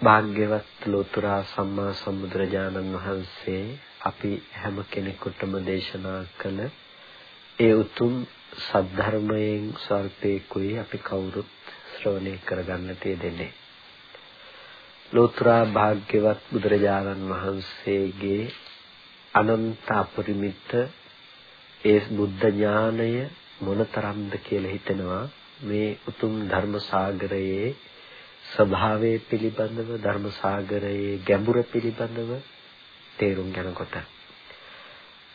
භාග්‍යවත් ලෝතුරා සම්මා සම්බුදුරජාණන් වහන්සේ අපි හැම කෙනෙකුටම දේශනා කළ ඒ උතුම් සද්ධර්මයෙන් ස්වල්පේකුයි අපි කවුරුත් ශ්‍රවණය කරගන්නට යෙදෙන්නේ. ලෝතුරා භාග්‍යවත් බුදුරජාණන් වහන්සේගේ අනන්ත අපරිමිත ඒ බුද්ධ ඥානය මොනතරම්ද කියලා හිතෙනවා මේ උතුම් ධර්ම සාගරයේ ස්වභාවය පිළිබඳව ධර්ම සාගරයේ ගැඹුර පිළිබඳව තේරුම් ගන්නකොට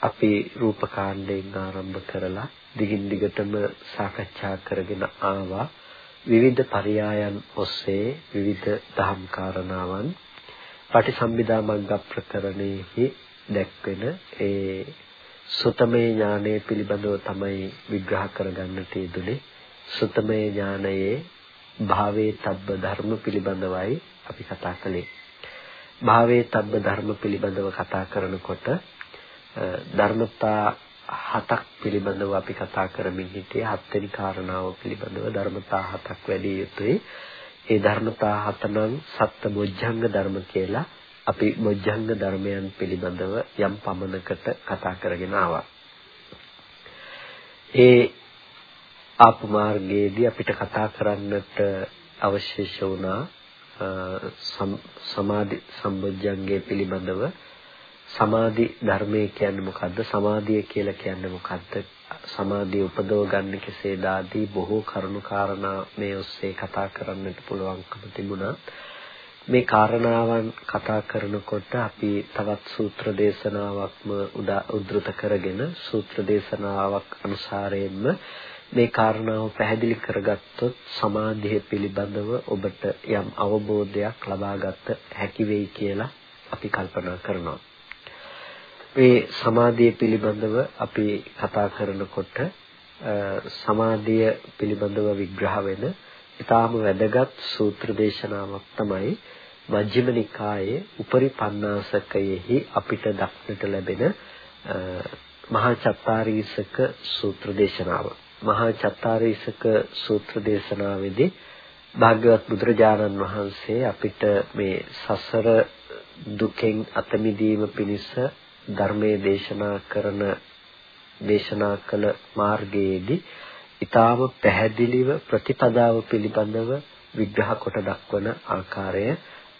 අපි රූපකාණ්ඩයෙන් ආරම්භ කරලා දිගින් දිගටම සාකච්ඡා කරගෙන ආවා. විවිධ පරයයන් ඔස්සේ විවිධ දහම් කාරණාවන් පටිසම්භිදා මග්ග ප්‍රකරණයෙහි දැක්වෙන ඒ සුතමේ ඥානය පිළිබඳව තමයි විග්‍රහ කරගන්නට යෙදුනේ. සුතමේ ඥානයේ භාවයේ තබ්බ ධර්ම පිළිබඳවයි අපි කතා කළේ. භාවයේ තබ්බ ධර්ම පිළිබඳව කතා කරනකොට ධර්මතා හතක් පිළිබඳව අපි කතා කරමින් හිටියේ හත්වෙනි කාරණාව පිළිබඳව ධර්මතා හතක් වැඩි යුතුයි. ඒ ධර්මතා හත නම් සත්‍ය බොජ්ජංග ධර්ම කියලා අපි බොජ්ජංග ධර්මයන් පිළිබඳව යම් පමණකට කතා කරගෙන ආවා. ඒ ආපු මාර්ගයේදී අපිට කතා කරන්නට අවශේෂ වුණා සමාධි සම්බොජ්ජංගයේ පිළිබඳව. සමාධි ධර්මයේ කියන්නේ මොකද්ද? සමාධිය කියලා කියන්නේ මොකද්ද? සමාධිය උපදව ගන්න කෙසේද ආදී බොහෝ කරුණු කාරණා මේ ඔස්සේ කතා කරන්නට පුළුවන්කම තිබුණා. මේ කාරණාවන් කතා කරනකොට අපි තවත් සූත්‍ර දේශනාවක්ම උද්දෘත කරගෙන සූත්‍ර දේශනාවක් අනුසාරයෙන්ම මේ කාරණාව පැහැදිලි කරගත්තොත් සමාධිය පිළිබඳව ඔබට යම් අවබෝධයක් ලබාගත හැකි වෙයි කියලා අපි කල්පනා කරනවා. මේ සමාධිය පිළිබඳව අපි කතා කරනකොට සමාධිය පිළිබඳව විග්‍රහ වෙන ඊටාම වැදගත් සූත්‍ර දේශනාවක් තමයි මජ්ක්‍ධිම නිකායේ උපරිපන්නාසකයෙහි අපිට දක්නට ලැබෙන මහා චත්තාරීසක සූත්‍ර දේශනාව. මහා චත්තාරීසක සූත්‍ර දේශනාවේදී භාග්‍යවත් බුදුරජාණන් වහන්සේ අපිට මේ සසර දුකෙන් අත මිදීම පිණිස ධර්මයේ දේශනා කරන දේශනා කළ මාර්ගයේදී ඊටාම පැහැදිලිව ප්‍රතිපදාව පිළිබඳව විග්‍රහ කොට දක්වන ආකාරය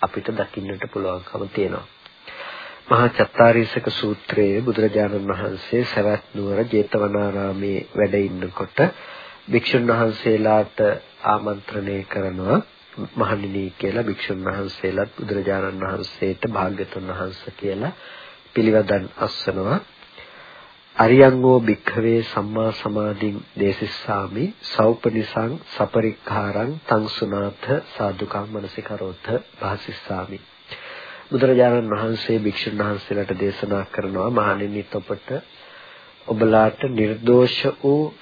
අපිට දකින්නට පුළුවන්කම තියෙනවා. මහා චත්තාරීසක සූත්‍රයේ බුදුරජාණන් වහන්සේ සවැත් නුවර ජේතවනාරාමේ වැඩ ඉන්නකොට භික්ෂුන් වහන්සේලාට ආමන්ත්‍රණය කරනවා මහණෙනි කියලා භික්ෂුන් වහන්සේලාත් බුදුරජාණන් වහන්සේට භාග්‍යතුන් වහන්සේ කියලා පිළිවදන් අස්වනවා අරියංගෝ භික්ඛවේ සම්මා සමාධින් දේසිස්සාමි සෞපනිසං සපරික්ඛාරං තං සුනාථ සාදුකං මනසිකරෝත භාසිස්සාමි. බුදුරජාණන් වහන්සේ භික්ෂුන් වහන්සේලාට දේශනා කරනවා මහණෙනි ඔබට ඔබලාට නිර්දෝෂ වූ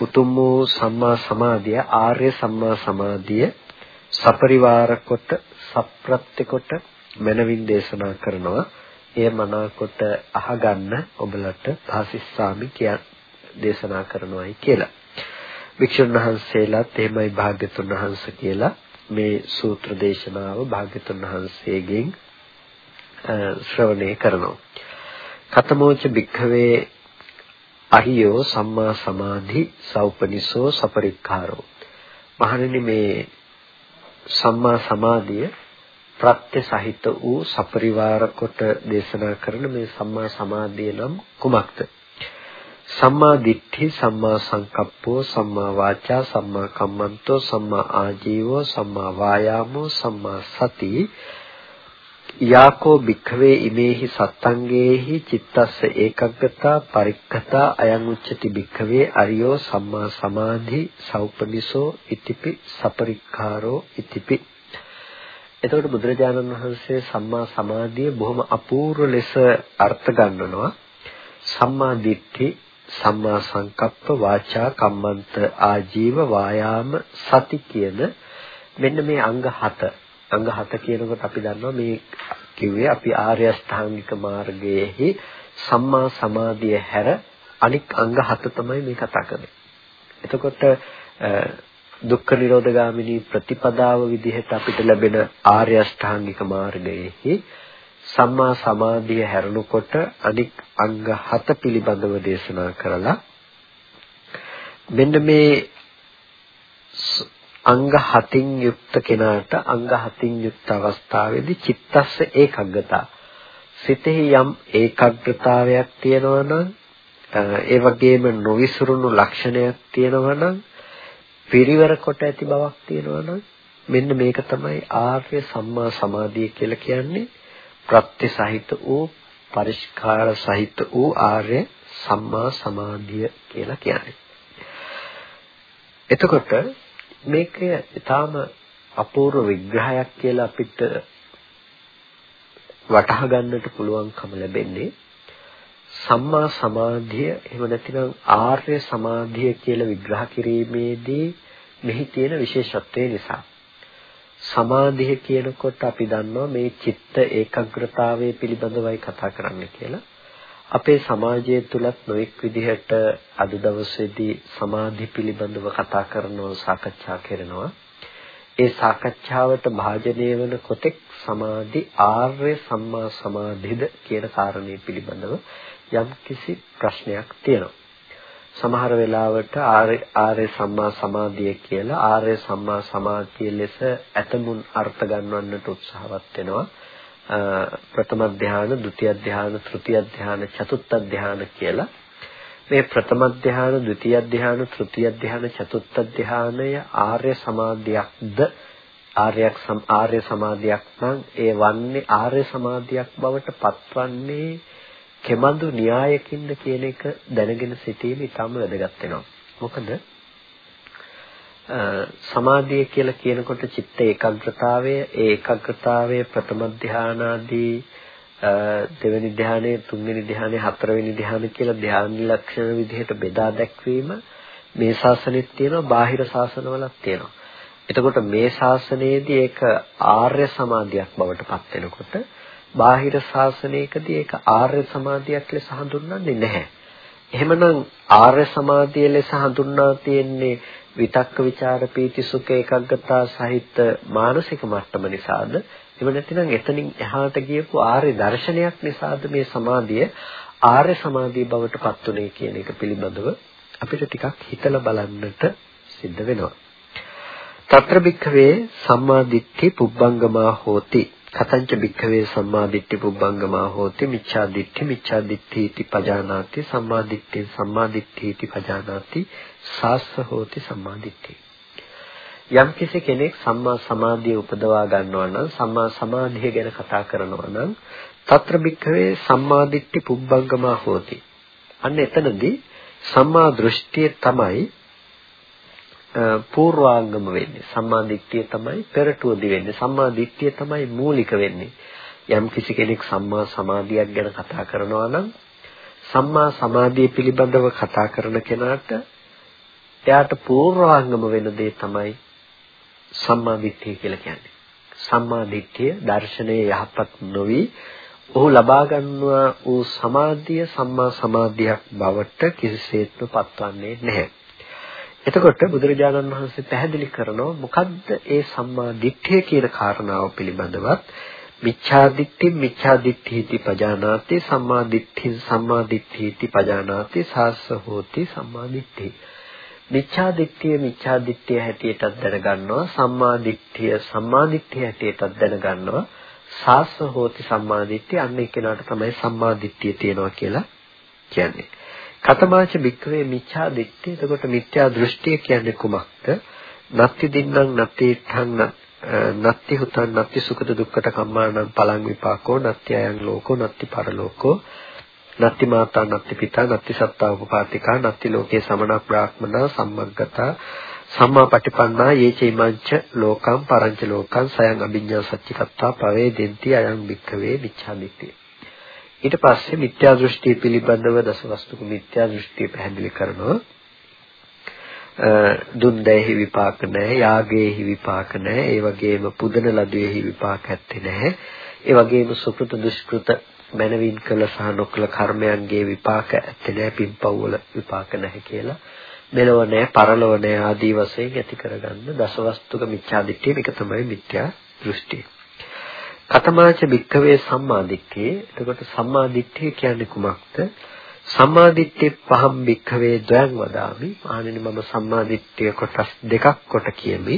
උතුම් වූ සම්මා සමාධිය ආර්ය සම්මා සමාධිය සපරිවාර කොට සප්‍රත්‍ය කොට මනවින් දේශනා කරනවා එය මනාකොට අහගන්න ඔබලට භාසිස්සාමි කිය දේශනා කරනවායි කියලා. වික්ෂුන් වහන්සේලාත් එහෙමයි භාග්‍යතුන් වහන්සේ කියලා මේ සූත්‍ර දේශනාව භාග්‍යතුන් වහන්සේගෙන් ශ්‍රවණය කරනවා. කතමෝච භික්ඛවේ අහියෝ සම්මා සමාධි සෞපනිසෝ සපරික්ඛාරෝ. මහණෙනි මේ සම්මා සමාධිය ප්‍රත්‍ය සහිත වූ සපරිවාර කොට දේශනා කරන මේ සම්මා සමාධිය නම් කුමක්ද? සම්මා දිට්ඨි සම්මා සංකප්පෝ සම්මා වාචා සම්මා කම්මන්තෝ සම්මා ආජීවෝ සම්මා වායාමෝ සම්මා සති යාකෝ භික්ඛවේ ඉමේහි සත්තංගේහි චිත්තස්ස ඒකග්ගතා පරික්ඛතා අයං උච්චති භික්ඛවේ අරියෝ සම්මා සමාධි සෞපනිසෝ ඉතිපි සපරික්ඛාරෝ ඉතිපි එතකොට බුදුරජාණන් වහන්සේ සම්මා සමාධිය බොහොම අපූර්ව ලෙස අර්ථ ගන්නනවා. සම්මා දිට්ඨි, සම්මා සංකප්ප, වාචා කම්මන්ත, ආජීව, වායාම, සති කියන මෙන්න මේ අංග හත. අංග හත කියනකොට අපි දන්නවා මේ කිව්වේ අපි ආර්ය අෂ්ටාංගික මාර්ගයේහි සම්මා සමාධිය හැර අනික් අංග හත තමයි මේ කතා කරන්නේ. එතකොට දුක්ඛ නිරෝධ ගාමිනී ප්‍රතිපදාව විදිහට අපිට ලැබෙන ආර්ය අෂ්ටාංගික මාර්ගයේහි සම්මා සමාධිය හැරෙනකොට අනික් අංග හත පිළිබඳව දේශනා කරලා මෙන්න මේ අංග හතින් යුක්ත කෙනාට අංග හතින් යුක්ත අවස්ථාවේදී චිත්තස්ස ඒකග්ගතා සිතෙහි යම් ඒකාග්‍රතාවයක් තියෙනවා නම් ඒ වගේම නොවිසුරුණු ලක්ෂණයක් තියෙනවා නම් පිරිවර කොට ඇති බවක් තියෙනවා නම් මෙන්න මේක තමයි ආර්ය සම්මා සමාධිය කියලා කියන්නේ ප්‍රත්‍ය සහිත වූ පරිස්කාර සහිත වූ ආර්ය සම්මා සමාධිය කියලා කියන්නේ. එතකොට මේක ඊටාම අපූර්ව විග්‍රහයක් කියලා අපිට වටහා ගන්නට පුළුවන්කම ලැබෙන්නේ සම්මා සමාධිය එහෙම නැතිනම් ආර්ය සමාධිය කියලා විග්‍රහ කිරීමේදී මෙහි තියෙන විශේෂත්වය නිසා සමාධිය කියනකොට අපි දන්නවා මේ චිත්ත ඒකාග්‍රතාවය පිළිබඳවයි කතා කරන්න කියලා. අපේ සමාජය තුලත් නොඑක් විදිහට අද දවසේදී සමාධි පිළිබඳව කතා කරනවා සාකච්ඡා කරනවා. ඒ සාකච්ඡාවට භාජනය වන කොතෙක් සමාධි ආර්ය සම්මා සමාධිද කියන කාරණේ පිළිබඳව යම් කිසි ප්‍රශ්නයක් තියෙනවා. සමහර වෙලාවට ආර්ය සම්මා සමාධිය කියලා ආර්ය සම්මා සමාධිය ලෙස ඇතමුන් අර්ථ ගන්නවන්නට උත්සාහවත් වෙනවා. ප්‍රථම ධානය, ဒုတိ ය ධානය, තෘතිය ධානය, චතුත්ථ ධානය කියලා මේ ප්‍රථම ධානය, ဒုတိ ය ධානය, තෘතිය ධානය, චතුත්ථ ධානය ආර්ය සමාධියක්ද ආර්යයක් ආර්ය සමාධියක් නම් ඒ වන්නේ ආර්ය සමාධියක් බවට පත්වන්නේ කෙබඳු න්‍යායකින්ද කියන එක දැනගෙන සිටීම ඉතාම වැදගත් වෙනවා. මොකද සමාධිය කියලා කියනකොට චිත්ත ඒකාග්‍රතාවය ඒ ඒකාග්‍රතාවය ප්‍රථම ධානාදී දෙවෙනි ධානය තුන්වෙනි ධානය හතරවෙනි ධානය කියලා ධාන ලක්ෂණ විදිහට බෙදා දැක්වීම මේ ශාසනෙත් තියෙනවා බාහිර ශාසනවලත් තියෙනවා. එතකොට මේ ශාසනයේදී ඒක ආර්ය සමාධියක් බවට පත් වෙනකොට බාහිර ශාසනයකදී ඒක ආර්ය සමාධියක් ලෙස හඳුන්වන්නේ නැහැ. එහෙමනම් ආර්ය සමාධිය ලෙස හඳුන්වා තියෙන්නේ විතක්ක ਵਿਚාර පීති සුඛ ඒකග්ගතා සහිත මානසික මට්ටම නිසාද? එහෙම නැත්නම් එතනින් එහාට ගියපු ආර්ය දර්ශනයක් නිසාද මේ සමාධිය? ආර්ය සමාධිය බවට පත් උනේ කියන එක පිළිබඳව අපිට ටිකක් හිතලා බලන්නට සිද්ධ වෙනවා. తත්‍ර භික්ඛවේ සම්මා දිට්ඨි පුබ්බංගමා හෝති. කතංච භික්ඛවේ සම්මා දිට්ඨි පුබ්බංගමා හෝති. මිච්ඡා දිට්ඨි මිච්ඡා දිට්ඨි इति පජානාති. සම්මා දිට්ඨි සම්මා දිට්ඨි इति පජානාති. සාස්ස හෝති සම්මා දිට්ඨි යම් කිසි කෙනෙක් සම්මා සමාධිය උපදවා ගන්නවා නම් සම්මා සමාධිය ගැන කතා කරනවා නම් తත්‍ර භික්ඛවේ සම්මා දිට්ඨි පුබ්බංගමා හෝති. අන්න එතනදී සම්මා දෘෂ්ටිය තමයි පූර්වාංගම වෙන්නේ. සම්මා දිට්ඨිය තමයි පෙරටුවදි වෙන්නේ සම්මා දිට්ඨිය තමයි මූලික වෙන්නේ. යම් කිසි කෙනෙක් සම්මා සමාධියක් ගැන කතා කරනවා නම් සම්මා සමාධිය පිළිබඳව කතා කරන කෙනාට එයාට පූර්වාංගම වෙන දේ තමයි සම්මා දිට්ඨිය කියලා කියන්නේ. සම්මා දිට්ඨිය දර්ශනයේ යහපත් නොවි ඔහු ලබා ගන්නා වූ සමාධිය සම්මා සමාධියක් බවට කිසිසේත්ම පත්වන්නේ නැහැ. එතකොට බුදුරජාණන් වහන්සේ පැහැදිලි කරනවා මොකද්ද ඒ සම්මා දිට්ඨිය කියන කාරණාව පිළිබඳවත්? මිච්ඡා දිට්ඨි මිච්ඡා දිට්ඨීති පජානාති සම්මා දිට්ඨි සම්මා දිට්ඨීති පජානාති සාස්ස හෝති සම්මා දිට්ඨි. මිච්ඡා දිට්ඨිය මිච්ඡා දිට්ඨිය හැටියටත් දැනගන්නවා. සම්මා දිට්ඨිය සම්මා දිට්ඨිය හැටියටත් දැනගන්නවා. සාස්ස හෝති සම්මා දිට්ඨිය අන්න ඒ කෙනාට තමයි සම්මා දිට්ඨිය තියෙනවා කියලා කියන්නේ. කතමාච භික්ඛවේ මිච්ඡා දිට්ඨිය. එතකොට මිත්‍යා දෘෂ්ටිය කියන්නේ කුමක්ද? නත්ති දින්නම් නත්ති ඨං නත්ති හුතං නත්ති සුඛද දුක්ඛට කම්මානම් පලං විපාකෝ නත්ති අයං ලෝකෝ නත්ති පරලෝකෝ. නත්ති මාතා නත්ති පිතා නත්ති සත්තා උපපාතිකා නත්ති ලෝකේ සමන බ්‍රාහ්මනා සම්මග්ගතා සම්මා පටිපන්නා යේචේ මංච ලෝකං පරංච ලෝකං සයන් අභිඤ්ඤා සච්චිකත්තා පවේදෙන්ති අයං වික්කවේ මිච්ඡාදිට්ඨිය ඊට පස්සේ මිත්‍යා දෘෂ්ටි පිළිබඳව දසවස්තුක මිත්‍යා දෘෂ්ටි පැහැදිලි කරනවා. දුන් දෙහි විපාක නැහැ යාගයේහි විපාක නැහැ ඒ වගේම පුදන ලදුවේහි විපාක ඇත්තේ නැහැ. ඒ වගේම සුකෘත දුෂ්කෘත මනවින් කළ සහ නොකළ කර්මයන්ගේ විපාක ඇත්තේ නැහැ පින්පව් වල විපාක නැහැ කියලා. මෙලව නැහැ පරලොව නැහැ ආදී වශයෙන් ඇති කරගන්න දසවස්තුක මිත්‍යාදිට්ඨිය මේක තමයි මිත්‍යා දෘෂ්ටිය කතමාච භික්කවේ සම්මාදිට්ඨිය එතකොට සම්මාදිට්ඨිය කියන්නේ කුමක්ද? සම්මාදිට්ඨිය පහම් භික්කවේ ද්වයන් වදාමි. ආනෙනි මම සම්මාදිට්ඨිය කොටස් දෙකක් කොට කියමි.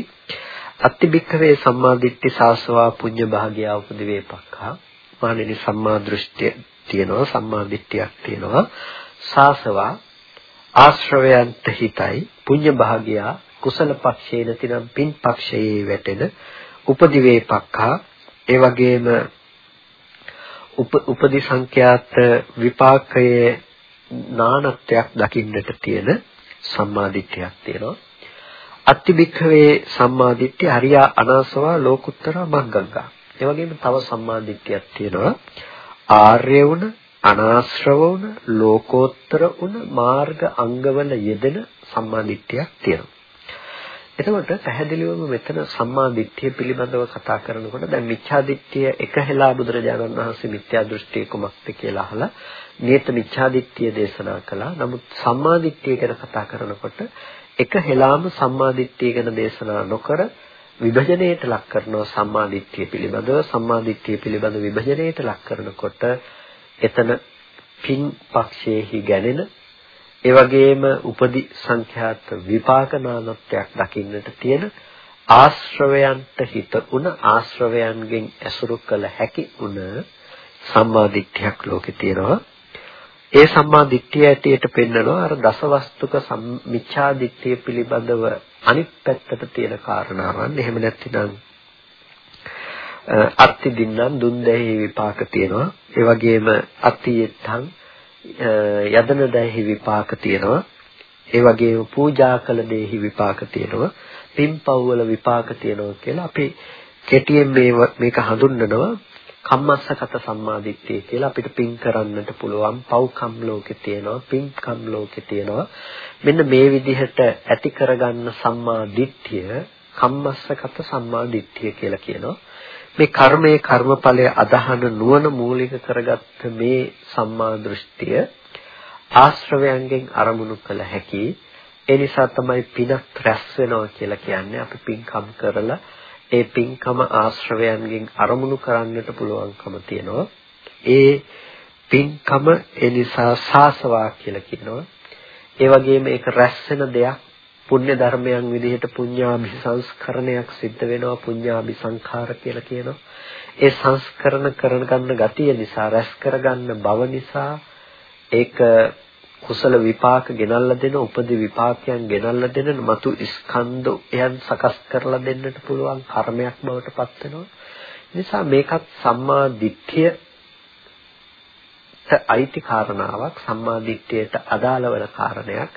අත්ති භික්කවේ සම්මාදිට්ඨි සාසවා පුඤ්ඤ භාග්‍යා උපදිවේපක්ඛා. මානෙනි සම්මා දෘෂ්ටිය තියෙනවා සම්මා දිට්ඨියක් තියෙනවා. සාසවා ආශ්‍රවයන්ත හිතයි පුඤ්ඤ භාගියා කුසල පක්ෂයේ නැතිනම් පින් පක්ෂයේ වැටෙන උපදිවේපක්ඛා ඒ වගේම උපදි සංඛ්‍යාත විපාකයේ නානත්වයක් දකින්නට තියෙන සම්මාදිට්ඨියක් තියෙනවා. අත්තිබික්ඛවේ සම්මාදිට්ඨිය හරියා අනාසවා ලෝකුත්තර මග්ගංගා. ඒ වගේම තව සම්මාදිට්ඨියක් තියෙනවා ආර්ය වුණ අනාශ්‍රව වුණ ලෝකෝත්තර වුණ මාර්ග අංගවල යෙදෙන සම්මාදිට්ඨියක් තියෙනවා. එතකොට පැහැදිලිවම මෙතන සම්මාදිට්ඨිය පිළිබඳව කතා කරනකොට දැන් මිච්ඡාදිට්ඨිය එකහෙලා බුදුරජාණන් වහන්සේ මිත්‍යා දෘෂ්ටිය කුමක්ද කියලා අහලා නියත මිච්ඡාදිට්ඨිය දේශනා කළා. නමුත් සම්මාදිට්ඨිය ගැන කතා කරනකොට එකහෙලාම සම්මාදිට්ඨිය ගැන දේශනා නොකර විභජනයට ලක් කරනවා සම්මාදිට්ඨිය පිළිබඳව. සම්මාදිට්ඨිය පිළිබඳ විභජනයට ලක් කරනකොට එතන පින් පක්ෂයේහි ගැනෙන ඒ වගේම උපදි සංඛ්‍යාත විපාක නානත්වයක් දකින්නට තියෙන ආශ්‍රවයන්ට හිත උන ආශ්‍රවයන්ගෙන් ඇසුරු කළ හැකි උන සම්මාදිට්ඨියක් ලෝකේ තියෙනවා. ඒ සම්මා දිට්ඨිය ඇටියට පෙන්නනවා අර දසවස්තුක මිච්ඡා දිට්ඨිය පිළිබඳව අනිත් පැත්තට තියෙන කාරණාවන් එහෙම නැත්නම් අත්ති දින්නම් දුන් දෙහි විපාක තියෙනවා. ඒ වගේම අත්ති යත්තං යදන දෙහි විපාක තියෙනවා. ඒ වගේම පූජා කළ දෙහි විපාක තියෙනවා. පින්පව් වල විපාක තියෙනවා කියලා අපි කෙටියෙන් මේක හඳුන්වනවා. කම්මස්සගත සම්මාදිට්ඨිය කියලා අපිට පින් කරන්නට පුළුවන්. පව්කම් ලෝකේ තියෙනවා පින්කම් ලෝකේ තියෙනවා. මෙන්න මේ විදිහට ඇති කරගන්න සම්මාදිට්ඨිය කම්මස්සගත සම්මාදිට්ඨිය කියලා කියනවා. මේ කර්මයේ කර්මඵලය අදහන නුවණ මූලික කරගත්ත මේ සම්මා දෘෂ්ටිය ආශ්‍රවයන්ගෙන් අරමුණු කළ හැකි. ඒ නිසා තමයි පිනක් රැස් වෙනවා කියලා කියන්නේ අපි පින්කම් කරලා ඒ පින්කම ආශ්‍රවයන්ගෙන් අරමුණු කරන්නට පුළුවන්කම තියෙනවා. ඒ පින්කම ඒ නිසා සාසවා කියලා කියනවා. ඒ වගේම ඒක රැස් වෙන දෙයක් පුණ්‍ය ධර්මයන් විදිහට පුඤ්ඤාභි සංස්කරණයක් සිද්ධ වෙනවා පුඤ්ඤාභි සංඛාර කියලා කියනවා. ඒ සංස්කරණ කරන ගන්න ගතිය නිසා රැස් කරගන්න බව නිසා ඒක කුසල විපාක ගෙනල්ලා දෙන උපදි විපාකයන් ගෙනල්ලා දෙන මතු ස්කන්ධ එයන් සකස් කරලා දෙන්නට පුළුවන් කර්මයක් බවට පත් වෙනවා. නිසා මේකත් සම්මා දිට්ඨිය අයිති කාරණාවක් සම්මා දිට්ඨියට අදාළ වන කාරණයක්.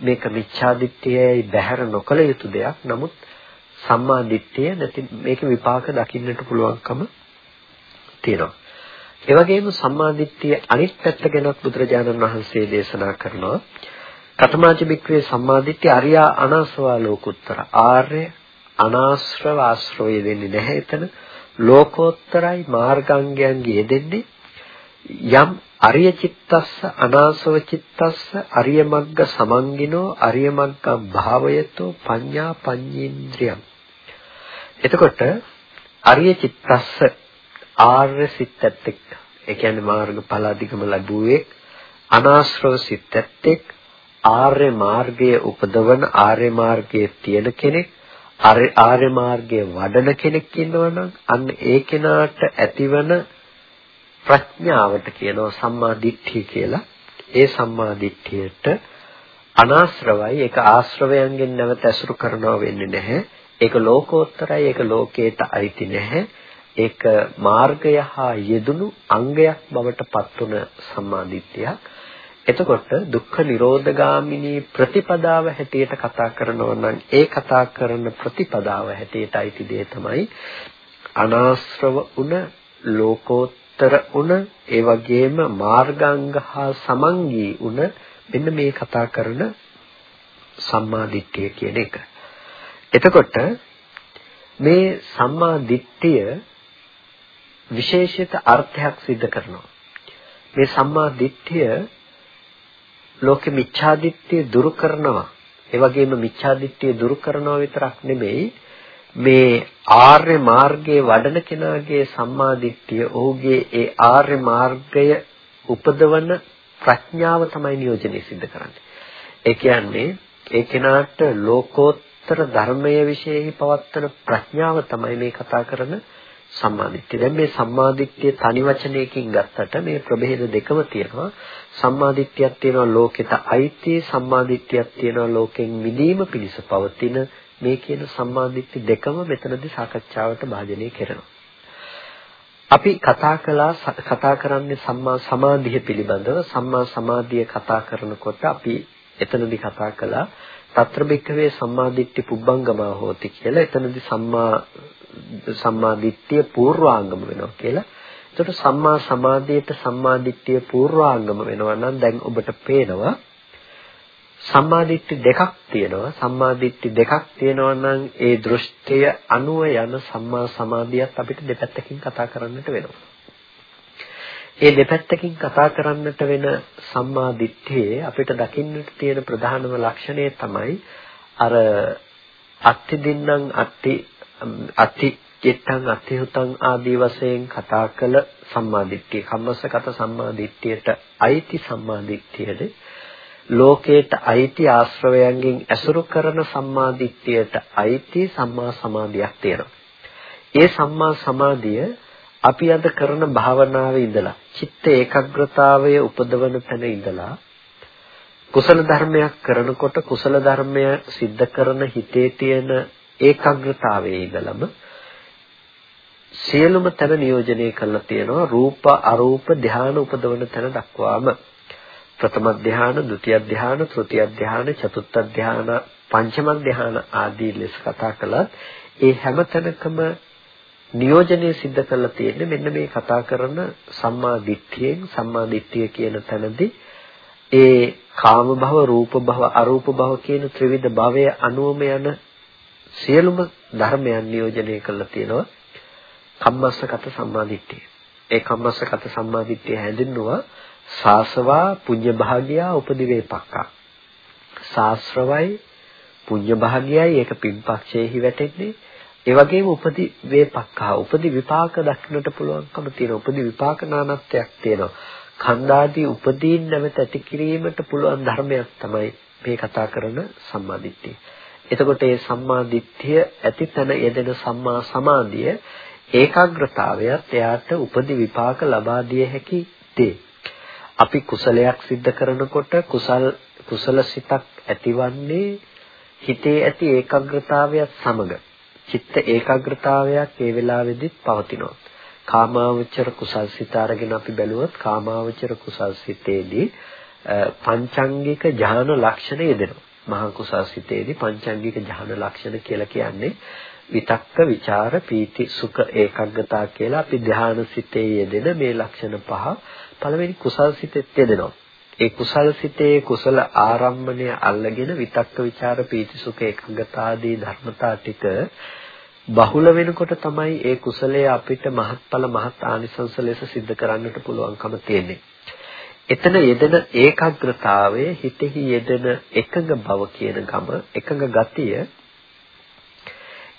මේක මිච්ඡා දිට්ඨියයි බැහැර නොකළ යුතු දෙයක්. නමුත් සම්මා දිට්ඨිය නැති මේක විපාක දකින්නට පුළුවන්කම තියෙනවා. ඒ වගේම සම්මාදිට්ඨිය අනිත් පැත්ත ගැනත් බුදුරජාණන් වහන්සේ දේශනා කරනවා. කතමාච බික්වේ සම්මාදිට්ඨිය අරියා අනාසවා ලෝකුත්තර. ආර්ය අනාශ්‍රව ආශ්‍රය දෙන්නේ නැහැ එතන. ලෝකෝත්තරයි මාර්ගාංගයන්ගේ යෙදෙන්නේ. යම් අරිය චිත්තස්ස අනාසව චිත්තස්ස අරිය මග්ග සමන්ගිනෝ අරිය මග්ගම් භාවයතෝ පඤ්ඤා පඤ්ඤේන්ද්‍රියම් එතකොට අරිය චිත්තස්ස ආර්ය සිත් ඇත්තෙක් ඒ කියන්නේ මාර්ගඵල අධිකම ලැබුවේ අනාශ්‍රව සිත් ඇත්තෙක් ආර්ය මාර්ගයේ උපදවන ආර්ය මාර්ගයේ තියෙන කෙනෙක් ආර්ය මාර්ගයේ වඩන කෙනෙක් ඉන්නවනම් අන්න ඒ කෙනාට ඇතිවන ප්‍රඥාවට කියනවා සම්මා දිට්ඨිය කියලා. ඒ සම්මා දිට්ඨියට අනාශ්‍රවයි ඒක ආශ්‍රවයන්ගෙන් නැවත ඇසුරු කරනව වෙන්නේ නැහැ. ඒක ලෝකෝත්තරයි ඒක ලෝකයට අයිති නැහැ. ඒක මාර්ගය හා යෙදුණු අංගයක් බවට පත්වන සම්මාදිට්ඨියක්. එතකොට දුක්ඛ නිරෝධගාමිනී ප්‍රතිපදාව හැටියට කතා කරනවා නම් ඒ කතා කරන ප්‍රතිපදාව හැටියට අයිති දේ තමයි අනාශ්‍රව උන ලෝකෝත්තර උන ඒ වගේම මාර්ගාංග හා සමංගී උන මෙන්න මේ කතා කරන සම්මා දිට්ඨිය කියන එක. එතකොට මේ සම්මා දිට්ඨිය විශේෂිත අර්ථයක් සිද්ධ කරනවා. මේ සම්මා දිට්ඨිය ලෝකෙ මිච්ඡා දිට්ඨිය දුරු කරනවා. ඒ වගේම මිච්ඡා දිට්ඨිය දුරු කරනවා විතරක් නෙමෙයි මේ ආර්ය මාර්ගයේ වඩන කෙනාගේ සම්මා දිට්ඨිය ඔහුගේ ඒ ආර්ය මාර්ගය උපදවන ප්‍රඥාව තමයි නියෝජනය සිද්ධ කරන්නේ. ඒ කියන්නේ ඒ කෙනාට ලෝකෝත්තර ධර්මයේ විශේෂයි පවත්තන ප්‍රඥාව තමයි මේ කතා කරන සම්මාදිට්ඨිය. දැන් මේ සම්මාදිට්ඨිය තනි වචනයකින් ගත්තට මේ ප්‍රභේද දෙකම තියෙනවා. සම්මාදිට්ඨියක් තියෙනවා ලෝකෙට අයිති, සම්මාදිට්ඨියක් තියෙනවා ලෝකෙන් මිදීම පිණිස පවතින මේ කියන සම්මාදිට්ඨි දෙකම මෙතනදී සාකච්ඡාවට භාජනය කරනවා. අපි කතා කළා කතා කරන්නේ සම්මා සමාධිය පිළිබඳව සම්මා සමාධිය කතා කරනකොට අපි එතනදී කතා කළා తත්‍ර බික්කවේ සම්මාදිට්ඨි පුබ්බංගමා හෝති කියලා එතනදී සම්මා සම්මාදිට්ඨිය පූර්වාංගම වෙනවා කියලා. එතකොට සම්මා සමාධියට සම්මාදිට්ඨිය පූර්වාංගම වෙනවා නම් දැන් ඔබට පේනවා සම්මාදිට්ඨි දෙකක් තියෙනවා. සම්මාදිට්ඨි දෙකක් තියෙනවා නම් ඒ දෘෂ්ටිය අනුව යන සම්මා සමාධියත් අපිට දෙපැත්තකින් කතා කරන්නට වෙනවා. ඒ දෙපැත්තකින් කතා කරන්නට වෙන සම්මා දිට්ඨියේ අපිට දකින්නට තියෙන ප්‍රධානම ලක්ෂණය තමයි අර අත්ති දින්නම් අත්ති අත්ති චිත්තං අත්තිහුතං ආදී වශයෙන් කතා කළ සම්මාදිට්ඨිය කම්මස්සගත සම්මාදිට්ඨියට අයිති සම්මාදිට්ඨියද ලෝකයට අයිති ආශ්‍රවයන්ගෙන් ඇසුරු කරන සම්මාදිට්ඨියට අයිති සම්මා සමාධියක් තියෙනවා. ඒ සම්මා සමාධිය අපි අද කරන භාවනාවේ ඉඳලා චිත්ත ඒකාග්‍රතාවය උපදවන තැන ඉඳලා කුසල ධර්මයක් කරනකොට කුසල ධර්මය સિદ્ધ කරන හිතේ තියෙන ඒකාග්‍රතාවයේ ඉඳලම සියලුම තැන නියෝජනය කරලා තියෙනවා රූප අරූප ධානය උපදවන තැන දක්වාම. ප්‍රථම ධානය, ဒုတိ ය ධානය, තෘතිය ධානය, චතුර්ථ ධානය, පංචම ධානය ආදී ලෙස කතා කළත් ඒ හැම තැනකම නියෝජනය සිද්ධ කරලා තියෙන්නේ මෙන්න මේ කතා කරන සම්මා දිට්ඨියෙන්. සම්මා දිට්ඨිය කියන තැනදී ඒ කාම භව රූප භව අරූප භව කියන ත්‍රිවිධ භවය අනුවම යන සියලුම ධර්මයන් නියෝජනය කරලා තියෙනවා කම්මස්සගත සම්මාදිට්ඨිය. ඒ කම්මස්සගත සම්මාදිට්ඨිය හැඳින්නුවා සාසවා පුඤ්ඤ භාගියා උපදිවේපක්කා. සාස්ත්‍රවයි පුඤ්ඤ භාගියයි ඒක පින්පක්ෂයේහි වැටෙන්නේ ඒ වගේම උපදි වේපක්ඛා උපදි විපාක දක්නට පුළුවන්කම තියෙනවා. උපදි විපාක නානත්වයක් තියෙනවා. ඛණ්ඩාදී උපදීන් නැවත ඇති කිරීමට පුළුවන් ධර්මයක් තමයි මේ කතා කරන සම්මාදිට්ඨිය. එතකොට මේ සම්මාදිට්ඨිය ඇතිතන යෙදෙන සම්මා සමාධිය ඒකාග්‍රතාවයත් එයාට උපදි විපාක ලබා දිය හැකි දේ. අපි කුසලයක් සිද්ධ කරනකොට කුසල් කුසල සිතක් ඇතිවන්නේ හිතේ ඇති ඒකාග්‍රතාවයත් සමග චිත්ත ඒකාග්‍රතාවයක් ඒ වෙලාවේදීත් පවතිනවා. කාමාවචර කුසල් සිත අරගෙන අපි බැලුවොත් කාමාවචර කුසල් සිතේදී පංචාංගික ඥාන ලක්ෂණ යෙදෙනවා. මහා කුසාසිතේදී පංචාංගික ධ්‍යාන ලක්ෂණ කියලා කියන්නේ විතක්ක ਵਿਚාර පීති සුඛ ඒකග්ගතා කියලා අපි ධ්‍යාන සිතේ යෙදෙන මේ ලක්ෂණ පහ පළවෙනි කුසල්සිතෙත් යෙදෙනවා. ඒ කුසල්සිතේ කුසල ආරම්භණය අල්ලගෙන විතක්ක ਵਿਚාර පීති සුඛ ඒකග්ගතාදී ධර්මතා ටික බහුල වෙනකොට තමයි ඒ කුසලය අපිට මහත්ඵල මහත් ආනිසංස ලෙස සිද්ධ කරන්නට පුළුවන්කම තියෙන්නේ. එතන යෙදෙන ඒකාග්‍රතාවය හිතෙහි යෙදෙන එකඟ බව කියන ගම එකඟ ගතිය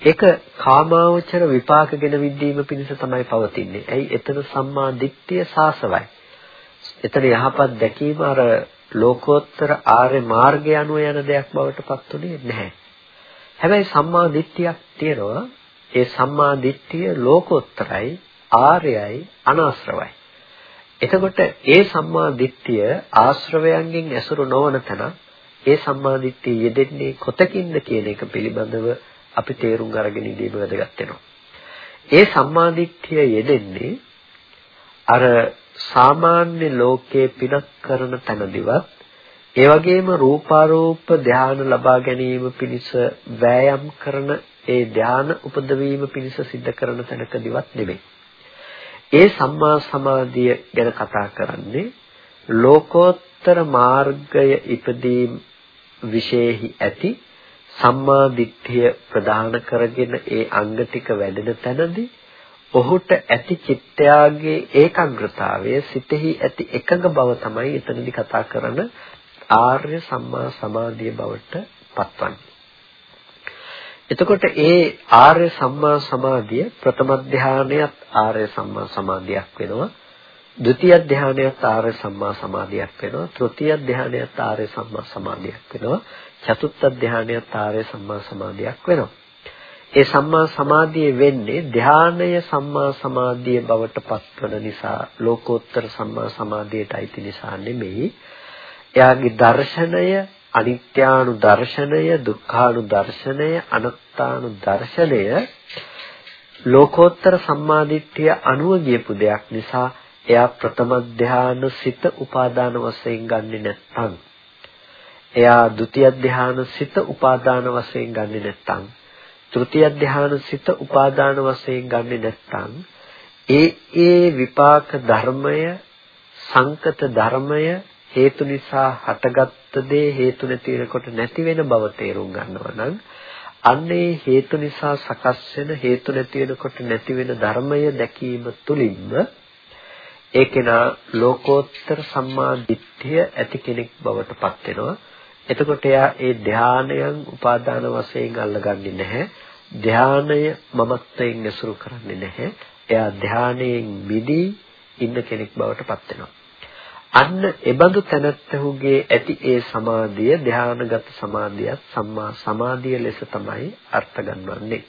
ඒක කාමාවචර විපාකගෙන විද්දීම පිණිස තමයි පවතින්නේ. ඇයි එතන සම්මා දිට්ඨිය සාසවයි. එතන යහපත් දැකීම අර ලෝකෝත්තර ආර්ය මාර්ගය අනුව යන දෙයක් බවට පත් උනේ නැහැ. හැබැයි සම්මා දිට්ඨියක් තියෙනවා ඒ සම්මා දිට්ඨිය ලෝකෝත්තරයි ආර්යයි අනාශ්‍රවයි. එතකොට ඒ සම්මා දිට්ඨිය ආශ්‍රවයන්ගෙන් ඇසුරු නොවන තැන ඒ සම්මා දිට්ඨිය යෙදෙන්නේ කොතකින්ද කියන එක පිළිබඳව අපි තේරුම් අරගෙන ඉඳීම වැදගත් වෙනවා. ඒ සම්මා දිට්ඨිය යෙදෙන්නේ අර සාමාන්‍ය ලෝකයේ පිනක් කරන තැනදිවත් ඒ වගේම රූපාරූප ධාන ලබා ගැනීම පිණිස වෑයම් කරන ඒ ධාන උපදවීම පිණිස සිද්ධ කරන තැනකදිවත් නෙමෙයි. ඒ සම්මා සමාධිය ගැන කතා කරන්නේ ලෝකෝත්තර මාර්ගය ඉපදීම් විශේෂෙහි ඇති සම්මා දිට්ඨිය ප්‍රදාන කරගෙන ඒ අංග ටික වැඩෙන තැනදී ඔහුට ඇති චිත්තයාගේ ඒකාග්‍රතාවය සිතෙහි ඇති එකඟ බව තමයි එතනදී කතා කරන ආර්ය සම්මා සමාධිය බවට පත්වන්නේ. එතකොට ඒ ආර්ය සම්මා සමාධිය ප්‍රථම ධානයත් ආර්ය සම්මා සමාධියක් වෙනවා. ဒုတိ ය ධානයත් ආර්ය සම්මා සමාධියක් වෙනවා. තෘතිය ධානයත් ආර්ය සම්මා සමාධියක් වෙනවා. චතුත්ථ ධානයත් ආර්ය සම්මා සමාධියක් වෙනවා. ඒ සම්මා සමාධිය වෙන්නේ ධානය සම්මා සමාධිය බවට පත්වන නිසා ලෝකෝත්තර සම්මා සමාධියට අයිති නිසා නෙමෙයි. එයාගේ දර්ශනය අනිත්‍යානු දර්ශනය දුක්ඛානු දර්ශනය අනාත්තානු දර්ශනය ලෝකෝත්තර සම්මාදිට්ඨිය අනුව ගියපු දෙයක් නිසා එයා ප්‍රථම ධානය සිත උපාදාන වශයෙන් ගන්නෙ නැත්නම් එයා ဒုတိ ය ධානය සිත උපාදාන වශයෙන් ගන්නෙ නැත්නම් තෘතිය ධානය සිත උපාදාන වශයෙන් ගන්නෙ නැත්නම් ඒ ඒ විපාක ධර්මය සංකත ධර්මය හේතු නිසා හටගත්ත දේ හේතු නැති වෙනකොට නැති වෙන බව තේරුම් ගන්නවා නම් අන්නේ හේතු නිසා සකස් වෙන හේතු නැති වෙනකොට නැති වෙන ධර්මය දැකීම තුලින්ම ඒ කෙනා ලෝකෝත්තර සම්මා දිට්ඨිය ඇති කෙනෙක් බවට පත් වෙනවා. එතකොට එයා ඒ ධානයන් උපාදාන වශයෙන් අල්ලගන්නේ නැහැ. ධානය මමත්වයෙන් ඇසුරු කරන්නේ නැහැ. එයා ධානයෙන් මිදී ඉන්න කෙනෙක් බවට පත් වෙනවා. අන්න එබඳු තැනැත්තහුගේ ඇති ඒ සමාධිය ධානාගත සමාධියත් සම්මා සමාධිය ලෙස තමයි අර්ථ ගන්වන්නේ.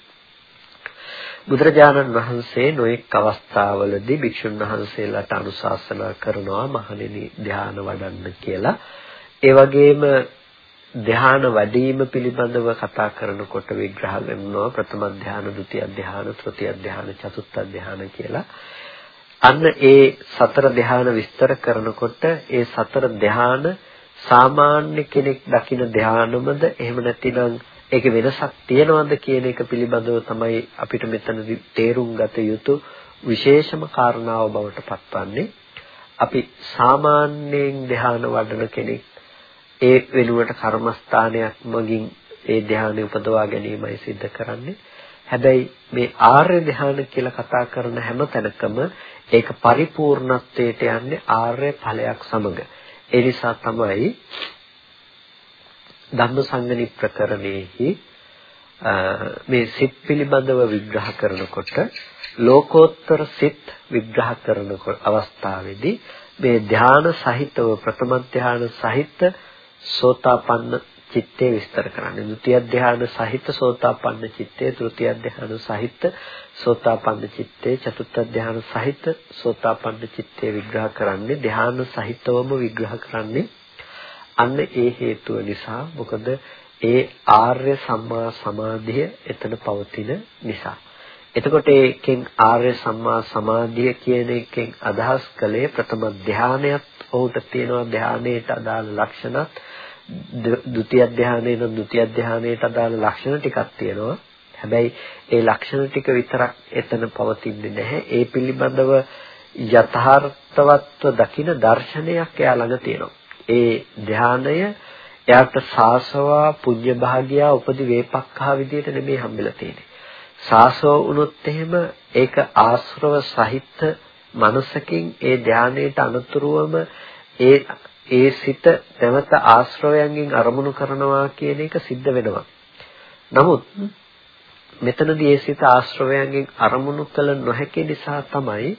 බුදුරජාණන් වහන්සේ නොඑක් අවස්ථාවලදී භික්ෂුන් වහන්සේලාට අනුශාසනා කරනවා මහණෙනි ධාන වඩන්න කියලා. ඒ වගේම ධාන වැඩිම පිළිබඳව කතා කරනකොට විග්‍රහ කරනවා ප්‍රථම ධාන, ဒုတိ ය ධාන, තෘතිය ධාන, චතුත්ථ ධාන කියලා. අන්න ඒ සතර ධ්‍යාන විස්තර කරනකොට ඒ සතර ධ්‍යාන සාමාන්‍ය කෙනෙක් දකින ධ්‍යානමද එහෙම නැතිනම් ඒක වෙනසක් තියනවද කියන එක පිළිබඳව තමයි අපිට මෙතනදී තේරුම් ගත යුතු විශේෂම කාරණාව බවට පත්වන්නේ. අපි සාමාන්‍යයෙන් ධ්‍යාන වඩන කෙනෙක් ඒ වෙනුවට කර්මස්ථානයක් මගින් ඒ ධ්‍යානෙ උපදවා ගැනීමයි සිද්ධ කරන්නේ. හැබැයි මේ ආර්ය ධ්‍යාන කියලා කතා කරන හැම තැනකම ඒක පරිපූර්ණත්වයට යන්නේ ආර්ය ඵලයක් සමග. ඒ නිසා තමයි ධම්මසංගණි ප්‍රකරණයෙහි මේ සිත් පිළිබඳව විග්‍රහ කරනකොට ලෝකෝත්තර සිත් විග්‍රහ කරන අවස්ථාවේදී මේ ධාන සහිතව ප්‍රථම ධාන සහිත සෝතාපන්න චිත්තේ විස්තර කරන්නේ. ဒုတိ ය ධාන සහිත සෝතාපන්න චිත්තේ, තෘතිය ධාන සහිත සෝතාපන්න චිත්තේ, චතුත්ථ ධාන සහිත සෝතාපන්න චිත්තේ විග්‍රහ කරන්නේ ධාන සහිතවම විග්‍රහ කරන්නේ. අන්න ඒ හේතුව නිසා මොකද ඒ ආර්ය සම්මා සමාධිය එතන පවතින නිසා. එතකොට ඒකෙන් ආර්ය සම්මා සමාධිය කියන එකෙන් අදහස් කළේ ප්‍රථම ධානයත් ඔහුට තියෙනවා ධානයට අදාළ ලක්ෂණත් ද්විතිය ධානයේ නම් ද්විතිය ධානයට අදාළ ලක්ෂණ ටිකක් තියෙනවා. හැබැයි ඒ ලක්ෂණ ටික විතරක් එතන පවතින්නේ නැහැ. ඒ පිළිබඳව යථාර්ථවත්ව දකින දර්ශනයක් එයා ළඟ තියෙනවා. ඒ ධානය එයාට සාසවා පුඤ්ඤ භාගියා උපදි වේපක්ඛා විදියට නෙමෙයි හම්බෙලා තියෙන්නේ. සාසව වුණොත් එහෙම ඒක ආශ්‍රව සහිත මනසකින් ඒ ධානයට අනුතරවම ඒ ඒ සිත නැවත ආශ්‍රවයන්ගෙන් අරමුණු කරනවා කියන එක සිද්ධ වෙනවා. නමුත් මෙතනදී ඒ සිත ආශ්‍රවයන්ගෙන් අරමුණු කළ නොහැකි නිසා තමයි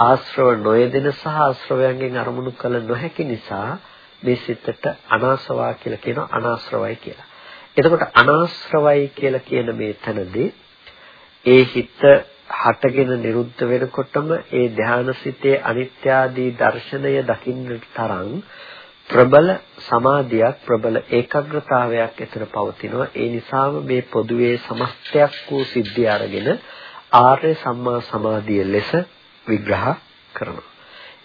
ආශ්‍රව නොයදෙන සහ ආශ්‍රවයන්ගෙන් අරමුණු කළ නොහැකි නිසා මේ සිතට අනාසවා කියලා කියන අනාශ්‍රවයි කියලා. එතකොට අනාශ්‍රවයි කියලා කියන මේ තැනදී ඒ හිත හටගෙන නිරුද්ධ වෙනකොටම ඒ ධානසිතේ අනිත්‍ය ආදී දර්ශනය දකින්නට තරම් ප්‍රබල සමාධියක් ප්‍රබල ඒකාග්‍රතාවයක් එතන පවතිනවා. ඒ නිසාම මේ පොදුවේ සමස්තයක් වූ සිද්ධිය අරගෙන ආර්ය සම්මා සමාධිය ලෙස විග්‍රහ කරනවා.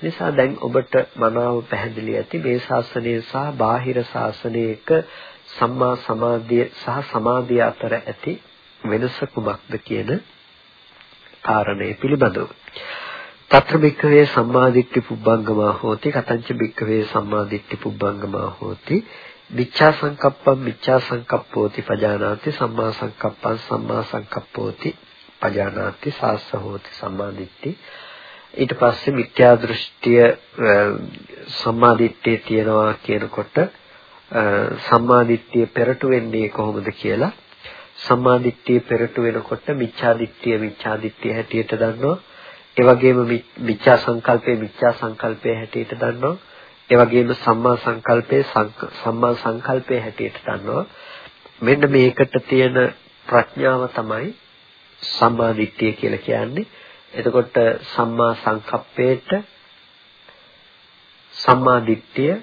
නිසා දැන් ඔබට මනාව පැහැදිලි ඇති මේ ශාසනය සහ බාහිර ශාසනයක සම්මා සමාධිය සහ සමාධිය අතර ඇති වෙනස කුමක්ද කියන කාරණය පිළිබඳව. తත්‍ර බික්කවේ සම්මාදිට්ඨි පුබ්බංගමා හෝති කතංච බික්කවේ සම්මාදිට්ඨි පුබ්බංගමා හෝති මිච්ඡා සංකප්පං මිච්ඡා සංකප්පෝති පජානාති සම්මා සංකප්පං සම්මා සංකප්පෝති පජානාති සාස්ස හෝති සම්මාදිට්ඨි ඊට පස්සේ මිත්‍යා දෘෂ්ටිය සම්මාදිට්ඨිය තියනවා කියනකොට සම්මාදිට්ඨිය පෙරට වෙන්නේ කොහොමද කියලා සම්මාදිට්ඨිය පෙරට වෙනකොට මිච්ඡාදිට්ඨිය මිච්ඡාදිට්ඨිය හැටියට දන්නවා. ඒ වගේම මිච්ඡා සංකල්පේ මිච්ඡා සංකල්පයේ හැටියට දන්නවා. ඒ වගේම සම්මා සංකල්පයේ සම්මා සංකල්පයේ හැටියට දන්නවා. මෙන්න මේකට තියෙන ප්‍රඥාව තමයි සම්මාදිට්ඨිය කියලා කියන්නේ. එතකොට සම්මා සංකප්පේට සම්මාදිට්ඨිය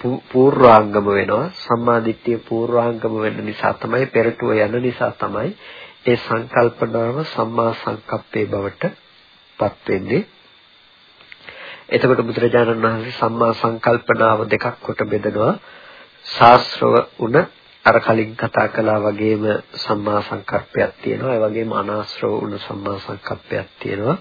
පූර්වාංගම වෙනවා. සම්මාදිට්ඨිය පූර්වාංගම වෙන්න නිසා තමයි පෙරටුව යන නිසා තමයි ඒ සංකල්පනාව සම්මා සංකප්පේ බවට පත් වෙන්නේ. එතකොට බුදුරජාණන් වහන්සේ සම්මා සංකල්පනාව දෙකක් කොට බෙදනවා. ශාස්ත්‍රව උන අර කලින් කතා කළා වගේම සම්මා සංකප්පයක් තියෙනවා. ඒ වගේම අනාශ්‍රව උන සම්මා සංකප්පයක් තියෙනවා.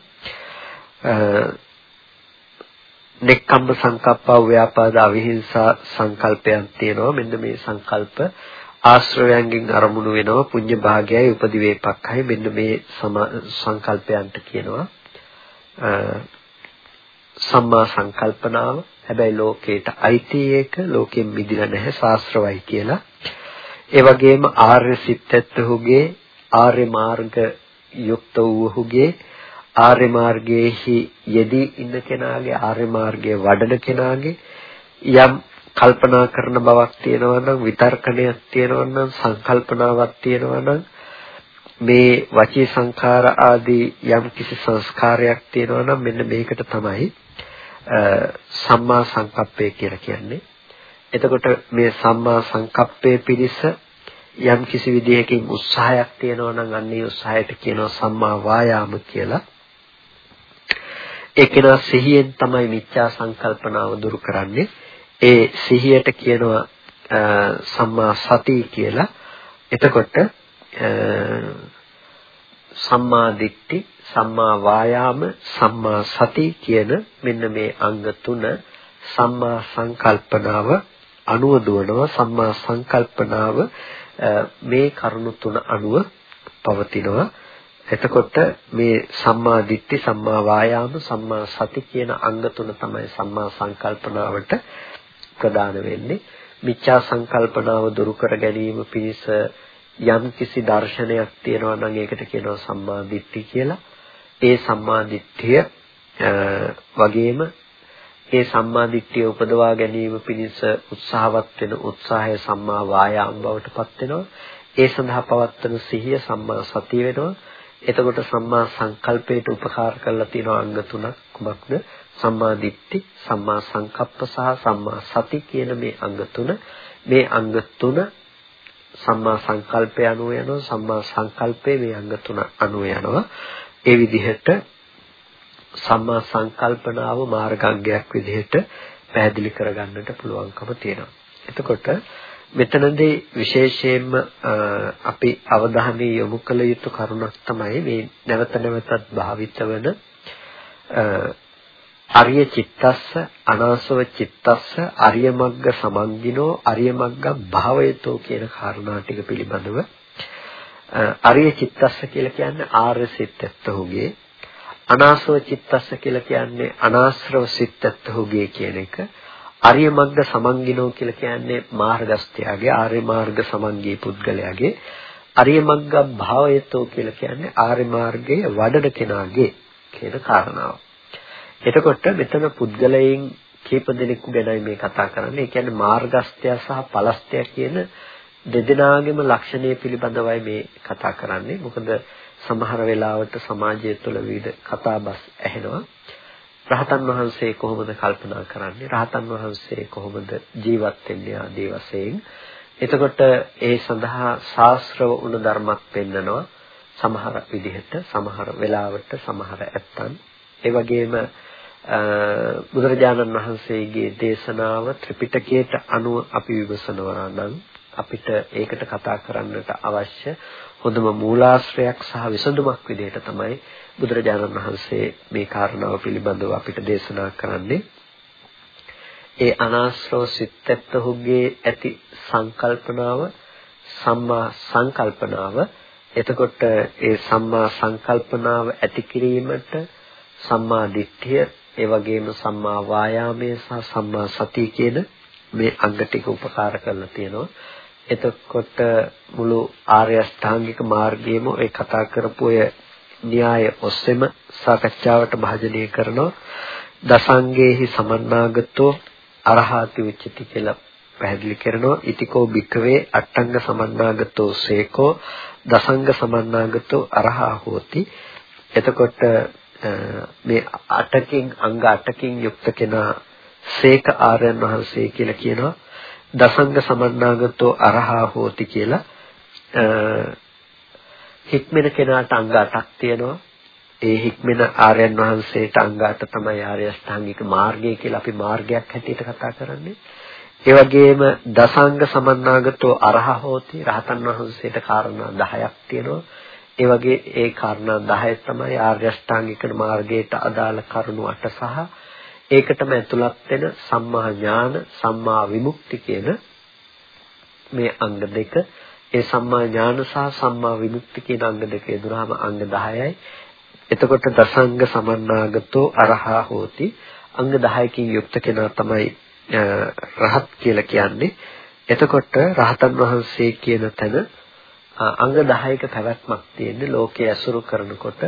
නෙක්ඛම්ම සංකප්පව ව්‍යාපාද අවිහිංසා සංකල්පයක් තියෙනවා. මෙන්න මේ සංකල්ප ආශ්‍රවයන්ගෙන් අරමුණු වෙනවා පුඤ්ඤ භාගයයි උපදිවේපක්ඛයි මෙන්න මේ සංකල්පයන්ට කියනවා. සම්මා සංකල්පනාව. හැබැයි ලෝකේට අයිති එක ලෝකෙන් මිදිලා නැහැ ශාස්ත්‍රවයි කියලා. ඒ වගේම ආර්ය සිත්ත්වහුගේ ආර්ය මාර්ග යුක්ත වූහුගේ ආර්ය මාර්ගයේහි යෙදී ඉන්න කෙනාගේ ආර්ය මාර්ගයේ වඩන කෙනාගේ යම් කල්පනා කරන බවක් තියෙනවා නම් විතර්කණයක් තියෙනවා නම් සංකල්පනාවක් තියෙනවා නම් මේ වචී සංඛාර ආදී යම් කිසි සංස්කාරයක් තියෙනවා නම් මෙන්න මේකට තමයි සම්මා සංකප්පය කියලා කියන්නේ. එතකොට මේ සම්මා සංකප්පයේ පිණිස යම් කිසි විදිහකින් උත්සාහයක් තියෙනවා නම් අන්නේ උත්සාහයට කියනවා සම්මා වායාම කියලා. ඒකේන සිහියෙන් තමයි මිච්ඡා සංකල්පනාව දුරු කරන්නේ. ඒ සිහියට කියනවා සම්මා සති කියලා. එතකොට සම්මා දිට්ඨි, සම්මා වායාම, සම්මා සති කියන මෙන්න මේ අංග තුන සම්මා සංකල්පනාව අනුව දුවනවා සම්මා සංකල්පනාව මේ කරුණු තුන අනුව පවතිනවා එතකොට මේ සම්මා දිට්ඨි සම්මා වායාම සම්මා සති කියන අංග තුන තමයි සම්මා සංකල්පනාවට ප්‍රදාන වෙන්නේ. මිච්ඡා සංකල්පනාව දුරු කර ගැනීම පිණිස යම් කිසි දර්ශනයක් තියෙනවා නම් ඒකට කියනවා සම්මා දිට්ඨි කියලා. ඒ සම්මා දිට්ඨිය වගේම ඒ සම්මා දිට්ඨිය උපදවා ගැනීම පිණිස උත්සාහවත් වෙන උත්සාහය සම්මා වායාම බවට පත් වෙනවා. ඒ සඳහා පවත්වන සිහිය සම්මා සතිය වෙනවා. එතකොට සම්මා සංකල්පයට උපකාර කරලා තියෙන අංග තුනක් කුමක්ද? සම්මා දිට්ඨි, සම්මා සංකප්ප සහ සම්මා සති කියන මේ අංග තුන. මේ අංග තුන සම්මා සංකල්පය අනුව යනවා, සම්මා සංකල්පයේ මේ අංග තුන අනුව යනවා. ඒ විදිහට සම්මා සංකල්පනාව මාර්ගාංගයක් විදිහට පැහැදිලි කරගන්නට පුළුවන්කම තියෙනවා. එතකොට මෙතනදී විශේෂයෙන්ම අපි අවධානය යොමු කළ යුතු කරුණක් තමයි මේ නැවත නැවතත් භාවිත වන අරිය චිත්තස්ස අනාසව චිත්තස්ස අරිය මග්ග සමන්ගිනෝ අරිය මග්ග භාවයතෝ කියන කාරණා ටික පිළිබඳව අරිය චිත්තස්ස කියලා කියන්නේ ආර්ය සිත්ත්වහුගේ අනාසව චිත්තස්ස කියලා කියන්නේ අනාශ්‍රව සිත්ත්වහුගේ කියන එක. ආර්ය මග්ග සමන්ගිනෝ කියලා කියන්නේ මාර්ගස්ත්‍යයේ ආර්ය මාර්ග සමන්ගී පුද්ගලයාගේ ආර්ය මග්ග භාවයතෝ කියලා කියන්නේ ආර්ය මාර්ගයේ වඩන කෙනාගේ කියන කාරණාව. එතකොට මෙතන පුද්ගලයන් කීප දෙනෙකු ගැනයි මේ කතා කරන්නේ. ඒ කියන්නේ මාර්ගස්ත්‍ය සහ පලස්ත්‍ය කියන දෙදෙනාගේම ලක්ෂණය පිළිබඳවයි මේ කතා කරන්නේ. මොකද සමහර වෙලාවට සමාජය තුළ විවිධ කතාබස් ඇහෙනවා. රහතන් වහන්සේ කොහොමද කල්පනා කරන්නේ? රහතන් වහන්සේ කොහොමද ජීවත් වෙන්නේ ආදී වශයෙන්? එතකොට ඒ සඳහා ශාස්ත්‍රව උණ ධර්මයක් පෙන්නනවා. සමහර විදිහට සමහර වෙලාවට සමහර ඇත්තන්. ඒ වගේම බුදුරජාණන් වහන්සේගේ දේශනාව ත්‍රිපිටකයට අනුව අපි විමසනවා නම් අපිට ඒකට කතා කරන්නට අවශ්‍ය හොඳම මූලාශ්‍රයක් සහ විසඳුමක් විදිහට තමයි බුදුරජාණන් වහන්සේ මේ කාරණාව පිළිබඳව අපිට දේශනා කරන්නේ. ඒ අනාශ්‍රව සිත්ත්වහුගේ ඇති සංකල්පනාව සම්මා සංකල්පනාව එතකොට ඒ සම්මා සංකල්පනාව ඇති කිරීමට සම්මා දිට්ඨිය ඒ වගේම සම්මා වායාමය සහ සම්මා සතිය කියන මේ අංග ටික උපකාර කරලා තියෙනවා. එතකොට මුළු ආර්ය අෂ්ටාංගික මාර්ගයේම ඔය කතා කරපු ඔය න්‍යාය ඔස්සේම සාකච්ඡාවට භාජනය කරනවා. දසංගේහි සමන්නාගතෝ අරහාති උච්චති කියලා පැහැදිලි කරනවා. ඉතිකෝ භික්කවේ අට්ඨංග සමන්නාගතෝ සේකෝ දසංග සමන්නාගතෝ අරහා හෝති. එතකොට මේ අටකින් අංග අටකින් යුක්ත කෙනා සේක ආර්යයන් වහන්සේ කියලා කියනවා. දසංග සමන්නාගතෝ අරහා හෝති කියලා හික්මෙන කෙනාට අංග 8ක් තියෙනවා. ඒ හික්මෙන ආර්යයන් වහන්සේට අංග 8 තමයි ආර්ය අෂ්ටාංගික මාර්ගය කියලා අපි මාර්ගයක් හැටියට කතා කරන්නේ. ඒ වගේම දසංග සමන්නාගතෝ අරහ හෝති රහතන් වහන්සේට කාරණා 10ක් තියෙනවා. ඒ වගේ ඒ කාරණා 10 තමයි ආර්ය අෂ්ටාංගික මාර්ගයට අදාළ කරුණු 8 සහ ඒකටම ඇතුළත් වෙන සම්මා ඥාන සම්මා විමුක්ති කියන මේ අංග දෙක ඒ සම්මා ඥාන සහ සම්මා විමුක්ති කියන අංග දෙක යදුනහම අංග 10යි එතකොට දසංග සමන්නාගතෝ අරහා හෝති. අංග 10කින් යුක්ත කෙනා තමයි රහත් කියලා කියන්නේ. එතකොට රහතන් වහන්සේ කියන තැන අංග 10ක පැවැත්මක් තියෙන්නේ ලෝකයේ අසුරු කරනකොට.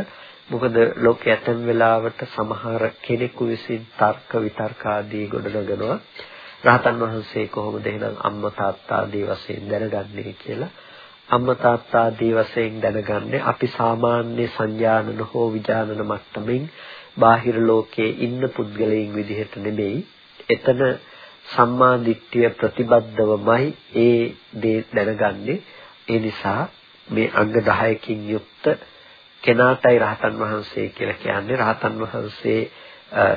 මොකද ලෝකයේ ඇතැම් වෙලාවට සමහර කෙනෙකු විසින් තර්ක විතර්ක ආදී ගොඩනගනවා. රහතන් වහන්සේ කොහොමද එහෙනම් අම්මා තාත්තා ආදී වශයෙන් දැනගන්නේ කියලා? අම්මා තාත්තා ආදී වශයෙන් දැනගන්නේ අපි සාමාන්‍ය සංජානන හෝ විජානන මට්ටමින් බාහිර ලෝකයේ ඉන්න පුද්ගලයන් විදිහට නෙමෙයි. එතන සම්මා දිට්ඨිය ප්‍රතිබද්ධවමයි ඒ දේ දැනගන්නේ. ඒ නිසා මේ අංග 10කින් යුක්ත කෙනාටයි රහතන් වහන්සේ කියලා කියන්නේ. රහතන් වහන්සේ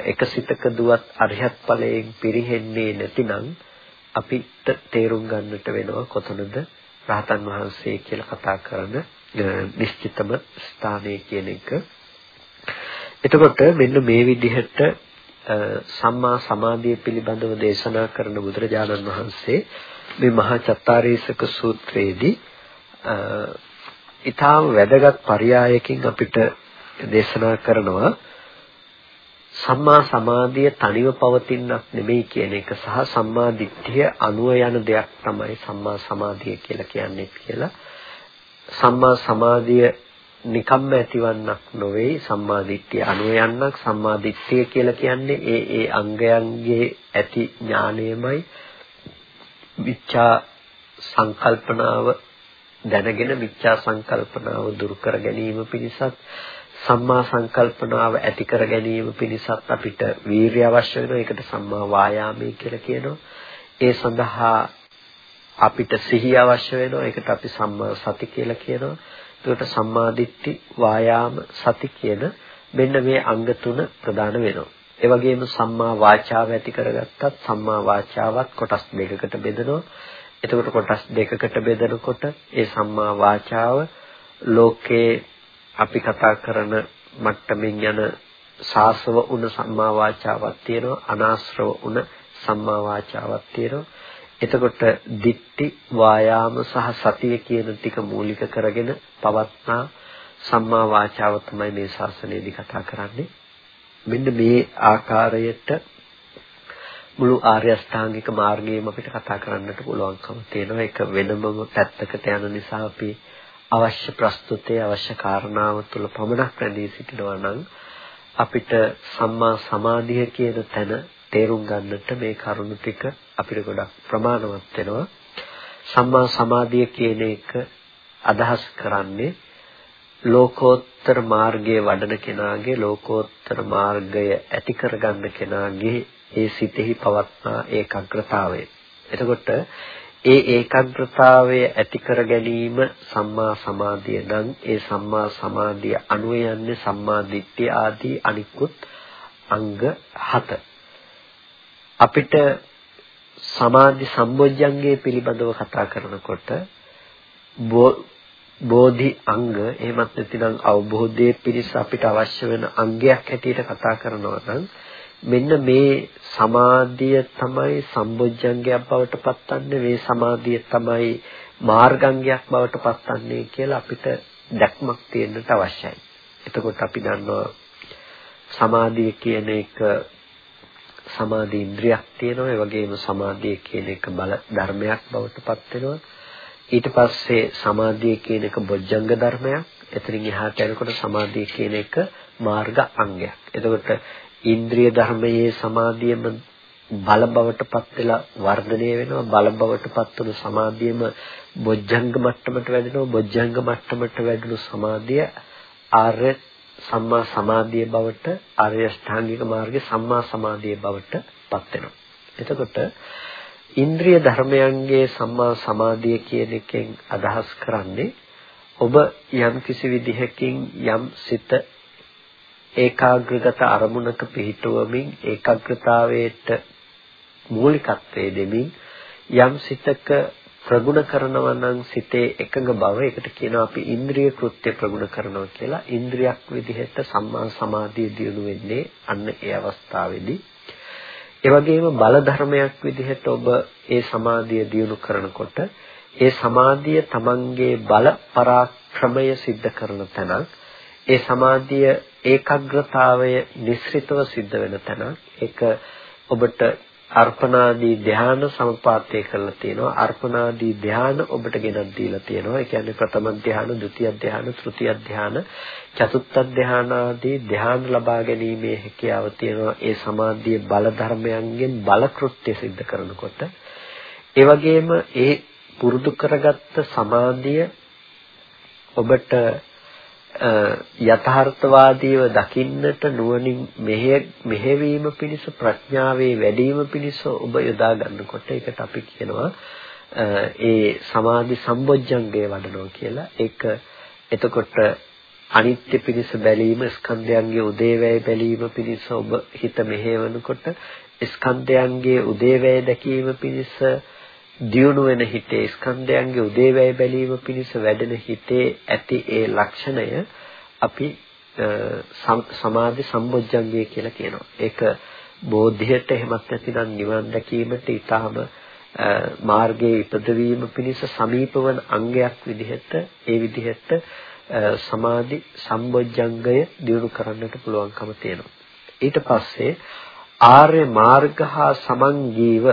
එක සිතක දුවත් අරිහත් ඵලයෙන් පිරිහෙන්නේ නැතිනම් අපිට තේරුම් ගන්නට වෙනවා කොතනද රහතන් වහන්සේ කියලා කතා කරන නිශ්චිතම ස්ථානය කියන එක. එතකොට මෙන්න මේ විදිහට සම්මා සමාධිය පිළිබඳව දේශනා කරන බුදුරජාණන් වහන්සේ මේ මහා චත්තාරීසක සූත්‍රයේදී ඊටාම වැදගත් පරයයකින් අපිට දේශනා කරනවා සම්මා සමාධිය තනිව පවතිනක් නෙමෙයි කියන එක සහ සම්මා දිට්ඨිය අනුව යන දෙයක් තමයි සම්මා සමාධිය කියලා කියන්නේ කියලා. සම්මා සමාධිය නිකම්ම ඇතිවන්නක් නොවේ. සම්මා දිට්ඨිය අනුව යන්නක් සම්මා දිට්ඨිය කියලා කියන්නේ ඒ ඒ අංගයන්ගේ ඇති ඥාණයමයි විචා සංකල්පනාව දැනගෙන මිච්ඡා සංකල්පනාව දුරු කර ගැනීම පිණිසත් සම්මා සංකල්පනාව ඇති කර ගැනීම පිණිසත් අපිට වීරිය අවශ්‍ය වෙනවා. ඒකට සම්මා වායාමයේ කියලා කියනවා. ඒ සඳහා අපිට සිහිය අවශ්‍ය වෙනවා. ඒකට අපි සම්මා සති කියලා කියනවා. ඒකට සම්මා දිට්ඨි, වායාම, සති කියන මෙන්න මේ අංග තුන ප්‍රධාන වෙනවා. ඒ වගේම සම්මා වාචාව ඇති කරගත්තත් සම්මා වාචාවත් කොටස් දෙකකට බෙදෙනවා. එතකොට කොටස් දෙකකට බෙදනකොට ඒ සම්මා වාචාව ලෝකේ අපි කතා කරන මට්ටමින් යන සාසව උන සම්මා වාචාවක් තියෙනවා අනාශ්‍රව උන සම්මා වාචාවක් තියෙනවා එතකොට දික්ටි වායාම සහ සතිය කියන ටික මූලික කරගෙන පවත්නා සම්මා වාචාව තමයි මේ ශාසනයේදී කතා කරන්නේ මෙන්න මේ ආකාරයට මුළු ආර්ය අෂ්ටාංගික මාර්ගයේම අපිට කතා කරන්නට පුළුවන්කම තියෙනවා. ඒක වෙනමම පැත්තකට යන නිසා අපි අවශ්‍ය ප්‍රස්තුතයේ අවශ්‍ය කාරණාව තුළ පමණක් රැඳී සිටිනවා නම් අපිට සම්මා සමාධිය කියන තැන තේරුම් ගන්නට මේ කරුණු ටික අපිට ගොඩක් ප්‍රමාණවත් වෙනවා. සම්මා සමාධිය කියන එක අදහස් කරන්නේ ලෝකෝත්තර මාර්ගයේ වඩන කෙනාගේ ලෝකෝත්තර මාර්ගය ඇති කරගන්න කෙනාගේ ඒ සිතෙහි පවත්නා ඒකාග්‍රතාවය. එතකොට ඒ ඒකාග්‍රතාවය ඇති කර ගැනීම සම්මා සමාධිය නම් ඒ සම්මා සමාධිය අනුව යන්නේ සම්මා දිට්ඨිය ආදී අනිකුත් අංග 7. අපිට සමාධි සම්බොජ්ජංගයේ පිළිබඳව කතා කරනකොට බෝධි අංග එහෙමත් නැතිනම් අවබෝධයේ පිණිස අපිට අවශ්‍ය වෙන අංගයක් හැටියට කතා කරනවා නම් මෙන්න මේ සමාධිය තමයි සම්බොජ්ජංගයක් බවට පත්වන්නේ මේ සමාධිය තමයි මාර්ගංගයක් බවට පත්වන්නේ කියලා අපිට දැක්මක් තියෙන්නට අවශ්‍යයි. එතකොට අපි දන්නවා සමාධිය කියන එක සමාධි ඉන්ද්‍රියක් තියෙනවා. ඒ වගේම සමාධිය කියන එක බල ධර්මයක් බවට පත් වෙනවා ඊට පස්සේ සමාධිය කියන එක බොජ්ජංග ධර්මයක්. එතනින් එහාට යනකොට සමාධිය කියන එක මාර්ග අංගයක්. එතකොට ඉන්ද්‍රිය ධර්මයේ සමාධියම බල බවට පත් වෙලා වර්ධනය වෙනවා බල බවට පත් වුණු සමාධියම බොජ්ජංග මට්ටමට වැඩෙනවා බොජ්ජංග මට්ටමට වැඩුණු සමාධිය ආර්ය සම්මා සමාධිය බවට ආර්ය අෂ්ටාංගික මාර්ගයේ සම්මා සමාධිය බවට පත් වෙනවා. එතකොට ඉන්ද්‍රිය ධර්මයන්ගේ සම්මා සමාධිය කියන එකෙන් අදහස් කරන්නේ ඔබ යම් කිසි විදිහකින් යම් සිත ඒකාග්‍රගත අරමුණක පිහිටුවමින් ඒකාග්‍රතාවයට මූලිකත්වයේ දෙමින් යම් සිතක ප්‍රගුණ කරනවා නම් සිතේ එකඟ බව ඒකට කියනවා අපි ඉන්ද්‍රිය කෘත්‍ය ප්‍රගුණ කරනවා කියලා ඉන්ද්‍රියක් විදිහට සම්මා සමාධිය දියුණු වෙන්නේ අන්න ඒ අවස්ථාවේදී ඒ වගේම බල ධර්මයක් විදිහට ඔබ ඒ සමාධිය දියුණු කරනකොට ඒ සමාධිය තමන්ගේ බල පරාක්‍රමය સિદ્ધ කරන තැනක් ඒ සමාධිය ඒකාග්‍රතාවය නිස්ෘතව සිද්ධ වෙන තැනක් ඒක ඔබට අර්පණාදී ධ්‍යාන සමපාතය කරලා තියෙනවා අර්පණාදී ධ්‍යාන ඔබට ගෙනත් දීලා තියෙනවා ඒ කියන්නේ ප්‍රථම ධ්‍යාන, ဒုတိ ය ධ්‍යාන, තෘතිය ධ්‍යාන, චතුත්ථ ධ්‍යාන ආදී ධ්‍යාන ලබා ගැනීමේ හැකියාව තියෙනවා ඒ සමාධියේ බල ධර්මයන්ගෙන් බල කෘත්‍ය સિદ્ધ කරනකොට ඒ වගේම ඒ පුරුදු කරගත්ත සමාධිය ඔබට යථාර්ථවාදීව දකින්නට නුවණින් මෙහෙවීම පිණිස ප්‍රඥාවේ වැඩිම පිණිස ඔබ යොදා ගන්නකොට ඒකට අපි කියනවා ඒ සමාධි සම්බොජ්ජංගය වඩනවා කියලා. ඒක එතකොට අනිත්‍ය පිණිස බැලීම ස්කන්ධයන්ගේ උදේවැය බැලීම පිණිස ඔබ හිත මෙහෙවනකොට ස්කන්ධයන්ගේ උදේවැය දැකීම පිණිස දියුණු වෙන හිතේ ස්කන්ධයන්ගේ උදේවැය බැලීම පිණිස වැඩෙන හිතේ ඇති ඒ ලක්ෂණය අපි සමාධි සම්බොජ්ජංගය කියලා කියනවා. ඒක බෝධියට එහෙමත් නැතිනම් නිවන් දැකීමට ඊටාම මාර්ගයේ ඉපදවීම පිණිස සමීප වන අංගයක් විදිහට ඒ විදිහට සමාධි සම්බොජ්ජංගය දියුණු කරන්නට පුළුවන්කම තියෙනවා. ඊට පස්සේ ආර්ය මාර්ග හා සමංගීව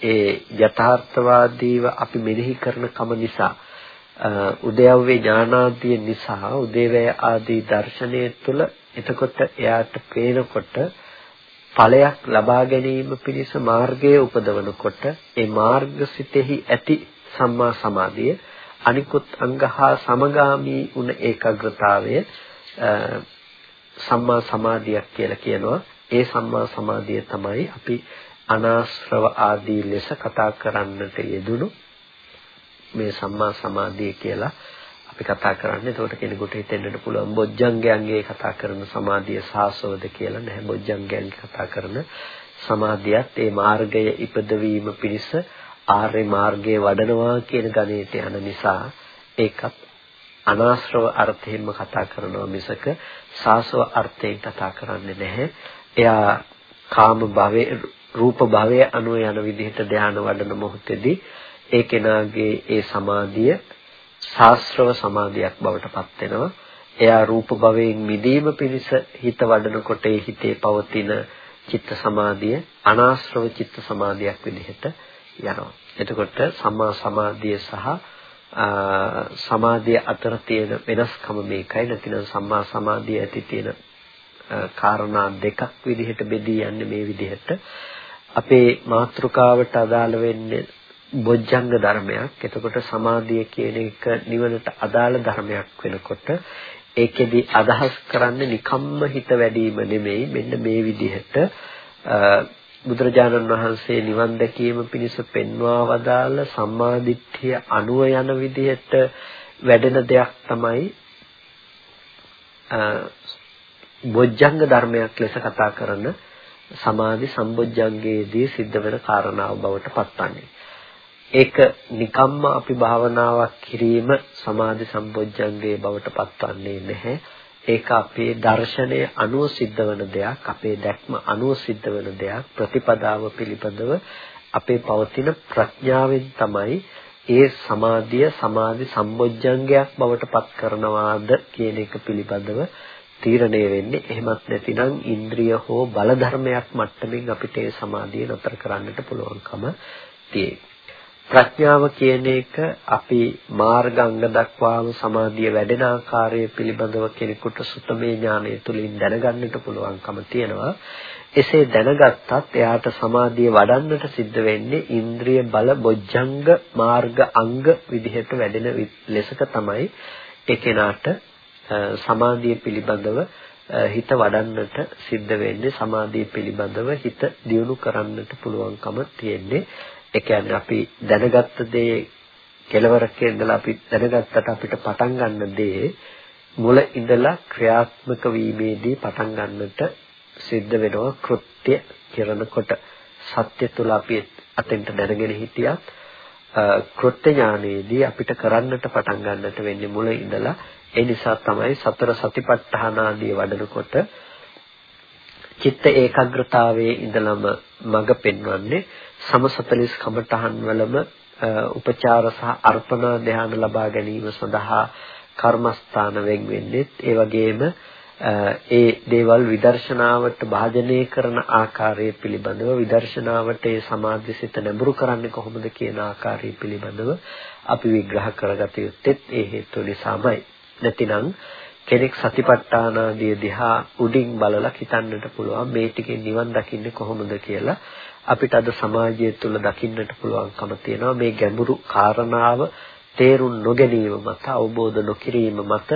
ඒ යථාර්ථවාදීව අපි මෙනෙහි කරන කම නිසා උදයව්වේ ඥානාදී නිසා උදේවැය ආදී දර්ශනය තුළ එතකොට එයාට පේනකොට ඵලයක් ලබා ගැනීම පිණිස මාර්ගය උපදවනකොට ඒ මාර්ගසිතෙහි ඇති සම්මා සමාධිය අනිකුත් අංගහා සමගාමී වුණ ඒකාග්‍රතාවය සම්මා සමාධියක් කියලා කියනවා. ඒ සම්මා සමාධිය තමයි අපි අනාශ්‍රව ආදී ලෙස කතා කරන්නට යෙදුණු මේ සම්මා සමාධිය කියලා අපි කතා කරන්නේ. එතකොට කෙනෙකුට හිතෙන්නට පුළුවන් බොජ්ජංගයන්ගේ කතා කරන සමාධිය සාසවද කියලා නැහැ. බොජ්ජංගයන්ගේ කතා කරන සමාධියත් ඒ මාර්ගය ඉපදවීම පිණිස ආර්ය මාර්ගයේ වඩනවා කියන ගණේට යන නිසා ඒකත් අනාශ්‍රව අර්ථයෙන්ම කතා කරනවා මිසක සාසව අර්ථයෙන් කතා කරන්නේ නැහැ. එයා කාම භවයේ රූප භවය අනුව යන විදිහට ධානය වඩන මොහොතේදී ඒ කෙනාගේ ඒ සමාධිය ශාස්ත්‍රව සමාධියක් බවට පත් වෙනවා. එයා රූප භවයෙන් මිදීම පිණිස හිත වඩනකොට ඒ හිතේ පවතින චිත්ත සමාධිය අනාශ්‍රව චිත්ත සමාධියක් විදිහට යනවා. එතකොට සම්මා සමාධිය සහ සමාධිය අතර තියෙන වෙනස්කම මේකයි. නැතිනම් සම්මා සමාධිය ඇති තියෙන කාරණා දෙකක් විදිහට බෙදී යන්නේ මේ විදිහට. අපේ මාතෘකාවට අදාළ වෙන්නේ බොජ්ජංග ධර්මයක්. එතකොට සමාධිය කියන එක නිවනට අදාළ ධර්මයක් වෙනකොට ඒකෙදි අදහස් කරන්නේ නිකම්ම හිත වැඩිම නෙමෙයි මෙන්න මේ විදිහට බුදුරජාණන් වහන්සේ නිවන් දැකීම පිණිස පෙන්වා වදාළ සම්මාදිට්ඨිය අනුව යන විදිහට වැඩෙන දෙයක් තමයි බොජ්ජංග ධර්මයක් ලෙස කතා කරන සමාධි සම්බොජ්ජංගයේදී සිද්ධ වෙන කාරණාව බවට පත්වන්නේ. ඒක නිකම්ම අපි භාවනාවක් කිරීම සමාධි සම්බොජ්ජංගයේ බවට පත්වන්නේ නැහැ. ඒක අපේ දර්ශනය අනුව සිද්ධ වෙන දෙයක්, අපේ දැක්ම අනුව සිද්ධ වෙන දෙයක්, ප්‍රතිපදාව පිළිබඳව අපේ පවතින ප්‍රඥාවෙන් තමයි ඒ සමාධිය සමාධි සම්බොජ්ජංගයක් බවට පත් කරනවාද කියන එක පිළිබඳව තීරණය වෙන්නේ එහෙමත් නැතිනම් ඉන්ද්‍රිය හෝ බල ධර්මයක් මට්ටමින් අපිට ඒ සමාධිය නතර කරන්නට පුළුවන්කම තියෙයි. ප්‍රඥාව කියන එක අපි මාර්ගාංග දක්වාම සමාධිය වැඩෙන ආකාරය පිළිබඳව කෙනෙකුට සුතමේ ඥානය තුලින් දැනගන්නට පුළුවන්කම තියෙනවා. එසේ දැනගත්තත් එයාට සමාධිය වඩන්නට සිද්ධ වෙන්නේ ඉන්ද්‍රිය බල බොජ්ජංග මාර්ග අංග විදිහට වැඩෙන ලෙසක තමයි ඒ කෙනාට සමාධිය පිළිබඳව හිත වඩන්නට සිද්ධ වෙන්නේ සමාධිය පිළිබඳව හිත දියුණු කරන්නට පුළුවන්කම තියෙන්නේ. ඒ කියන්නේ අපි දැනගත්ත දේ කෙලවරක ඉඳලා අපි දැනගත්තට අපිට පටන් ගන්න දේ මුල ඉඳලා ක්‍රියාත්මක වීමේදී පටන් ගන්නට සිද්ධ වෙනවා කෘත්‍ය කරනකොට. සත්‍ය තුල අපි අතෙන්ට දැනගෙන හිටියත් කෘත්‍ය ඥානයේදී අපිට කරන්නට පටන් ගන්නට වෙන්නේ මුල ඉඳලා ඒ නිසා තමයි සතර සතිපට්ඨාන ආදී වඩනකොට චිත්ත ඒකාග්‍රතාවයේ ඉඳලම මඟ පෙන්වන්නේ සම 40 කමඨහන් වලම උපචාර සහ අර්පණා ධ්‍යාන ලබා ගැනීම සඳහා කර්මස්ථාන වෙන් වෙන්නේ ඒ වගේම ඒ දේවල් විදර්ශනාවට භාජනය කරන ආකාරය පිළිබඳව විදර්ශනාවට ඒ සමාධිසිත නැඹුරු කරන්නේ කොහොමද කියන ආකාරය පිළිබඳව අපි විග්‍රහ කරගත යුත්තේ ඒ හේතු නිසාමයි. නැතිනම් කෙනෙක් සතිපට්ඨාන ආදී දිහා උඩින් බලලා හිතන්නට පුළුවන් මේ ටිකෙන් නිවන් දකින්නේ කොහොමද කියලා අපිට අද සමාජය තුළ දකින්නට පුළුවන්කම තියෙනවා මේ ගැඹුරු කාරණාව තේරුම් නොගැනීම මත අවබෝධ නොකිරීම මත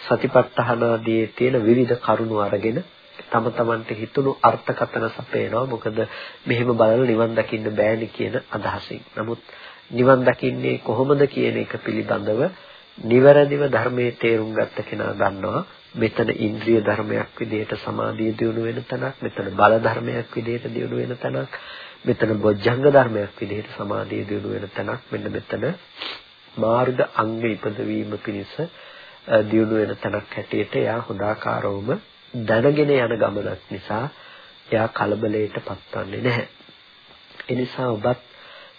සතිපට්ඨානාදී තියෙන විවිධ කරුණු අරගෙන තම තමන්ට හිතුණු අර්ථකථන සපයනවා. මොකද මෙහෙම බලලා නිවන් දකින්න බෑනි කියන අදහසින්. නමුත් නිවන් දකින්නේ කොහොමද කියන එක පිළිබඳව නිවැරදිව ධර්මයේ තේරුම් ගත්ත කෙනා දන්නවා. මෙතන ඉන්ද්‍රිය ධර්මයක් විදිහට සමාධිය දියුණු වෙන තැනක් මෙතන බල ධර්මයක් විදිහට දියුණු වෙන තැනක් මෙතන බොජ්ජංග ධර්මයක් විදිහට සමාධිය දියුණු වෙන තැනක්. මෙන්න මෙතන මාර්ග අංග ඉපදවීම පිණිස දියුණු වෙන තැනක් හැටියට එයා හොඳාකාරවම දැනගෙන යන ගමනක් නිසා එයා කලබලයට පත්වන්නේ නැහැ. ඒ නිසා ඔබත්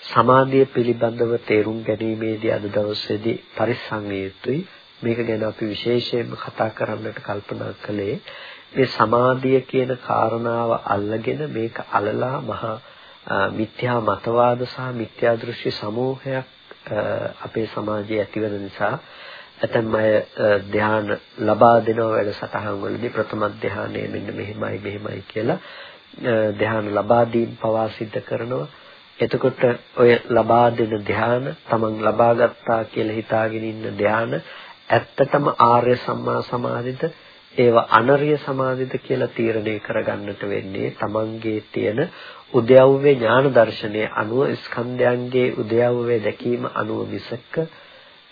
සමාධිය පිළිබඳව තේරුම් ගැනීමේදී අද දවසේදී පරිස්සම් යුතුයි. මේක ගැන අපි විශේෂයෙන්ම කතා කරන්නට කල්පනා කළේ මේ සමාධිය කියන කාරණාව අල්ලගෙන මේක අලලා මහා මිත්‍යා මතවාද සහ මිත්‍යා දෘෂ්ටි සමූහයක් අපේ සමාජයේ ඇතිවෙන නිසා ඇතැම් අය ධ්‍යාන ලබා දෙනව වැඩසටහන් වලදී ප්‍රථම ධ්‍යානය මෙන්න මෙහෙමයි මෙහෙමයි කියලා ධ්‍යාන ලබා දීම පවා සිද්ධ කරනවා. එතකොට ඔය ලබා දෙන ධ්‍යාන තමන් ලබා ගත්තා කියලා හිතාගෙන ඉන්න ධ්‍යාන ඇත්තටම ආර්ය සම්මා සමාධිද ඒවා අනර්ය සමාධිද කියලා තීරණය කරගන්නට වෙන්නේ තමන්ගේ තියෙන උද්‍යව්‍ය ඥාන දර්ශනය අනුව ස්කන්ධයන්ගේ උද්‍යව්‍ය දැකීම අනුව මිසක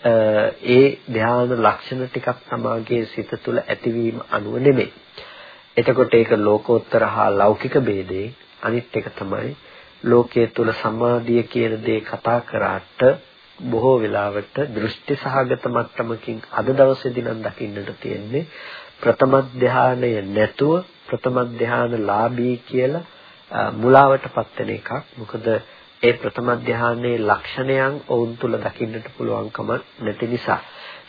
ඒ ධ්‍යාන ලක්ෂණ ටිකක් තමාගේ සිත තුළ ඇතිවීම අනුව නෙමෙයි. එතකොට ඒක ලෝකෝත්තර හා ලෞකික ભેදේ අනිත් එක තමයි ලෝකයේ තුල සමාධිය කියන දේ කතා කරාට බොහෝ වෙලාවට දෘෂ්ටි සහගත මට්ටමකින් අද දවසේදී නම් දකින්නට තියෙන්නේ ප්‍රථම ධානය නැතුව ප්‍රථම ධාන ලාභී කියලා මුලාවටපත් වෙන එකක්. මොකද ඒ ප්‍රථම ධානයේ ලක්ෂණයන් ඔවුන් තුල දකින්නට පුළුවන්කම නැති නිසා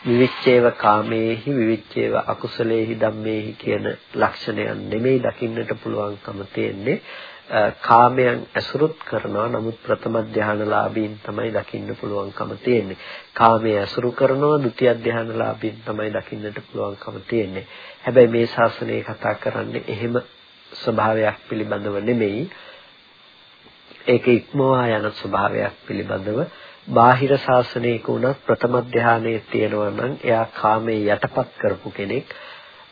විවිච්ඡේව කාමේහි විවිච්ඡේව අකුසලේහි ධම්මේහි කියන ලක්ෂණයන් නෙමෙයි දකින්නට පුළුවන්කම තියෙන්නේ. කාමයන් ඇසුරුත් කරනවා. නමුත් ප්‍රථම ධානලාභීන් තමයි දකින්න පුළුවන්කම තියෙන්නේ. කාමයේ ඇසුරු කරනවා ဒုတိ ය ධානලාභීන් තමයි දකින්නට පුළුවන්කම තියෙන්නේ. හැබැයි මේ ශාසනය කතා කරන්නේ එහෙම ස්වභාවයක් පිළිබඳව නෙමෙයි. ඒක ඉක්මවා යන ස්වභාවයක් පිළිබඳව බාහිර ශාසනයක උනත් ප්‍රථම ධානයේ තියෙනවා නම් එයා කාමයේ යටපත් කරපු කෙනෙක්.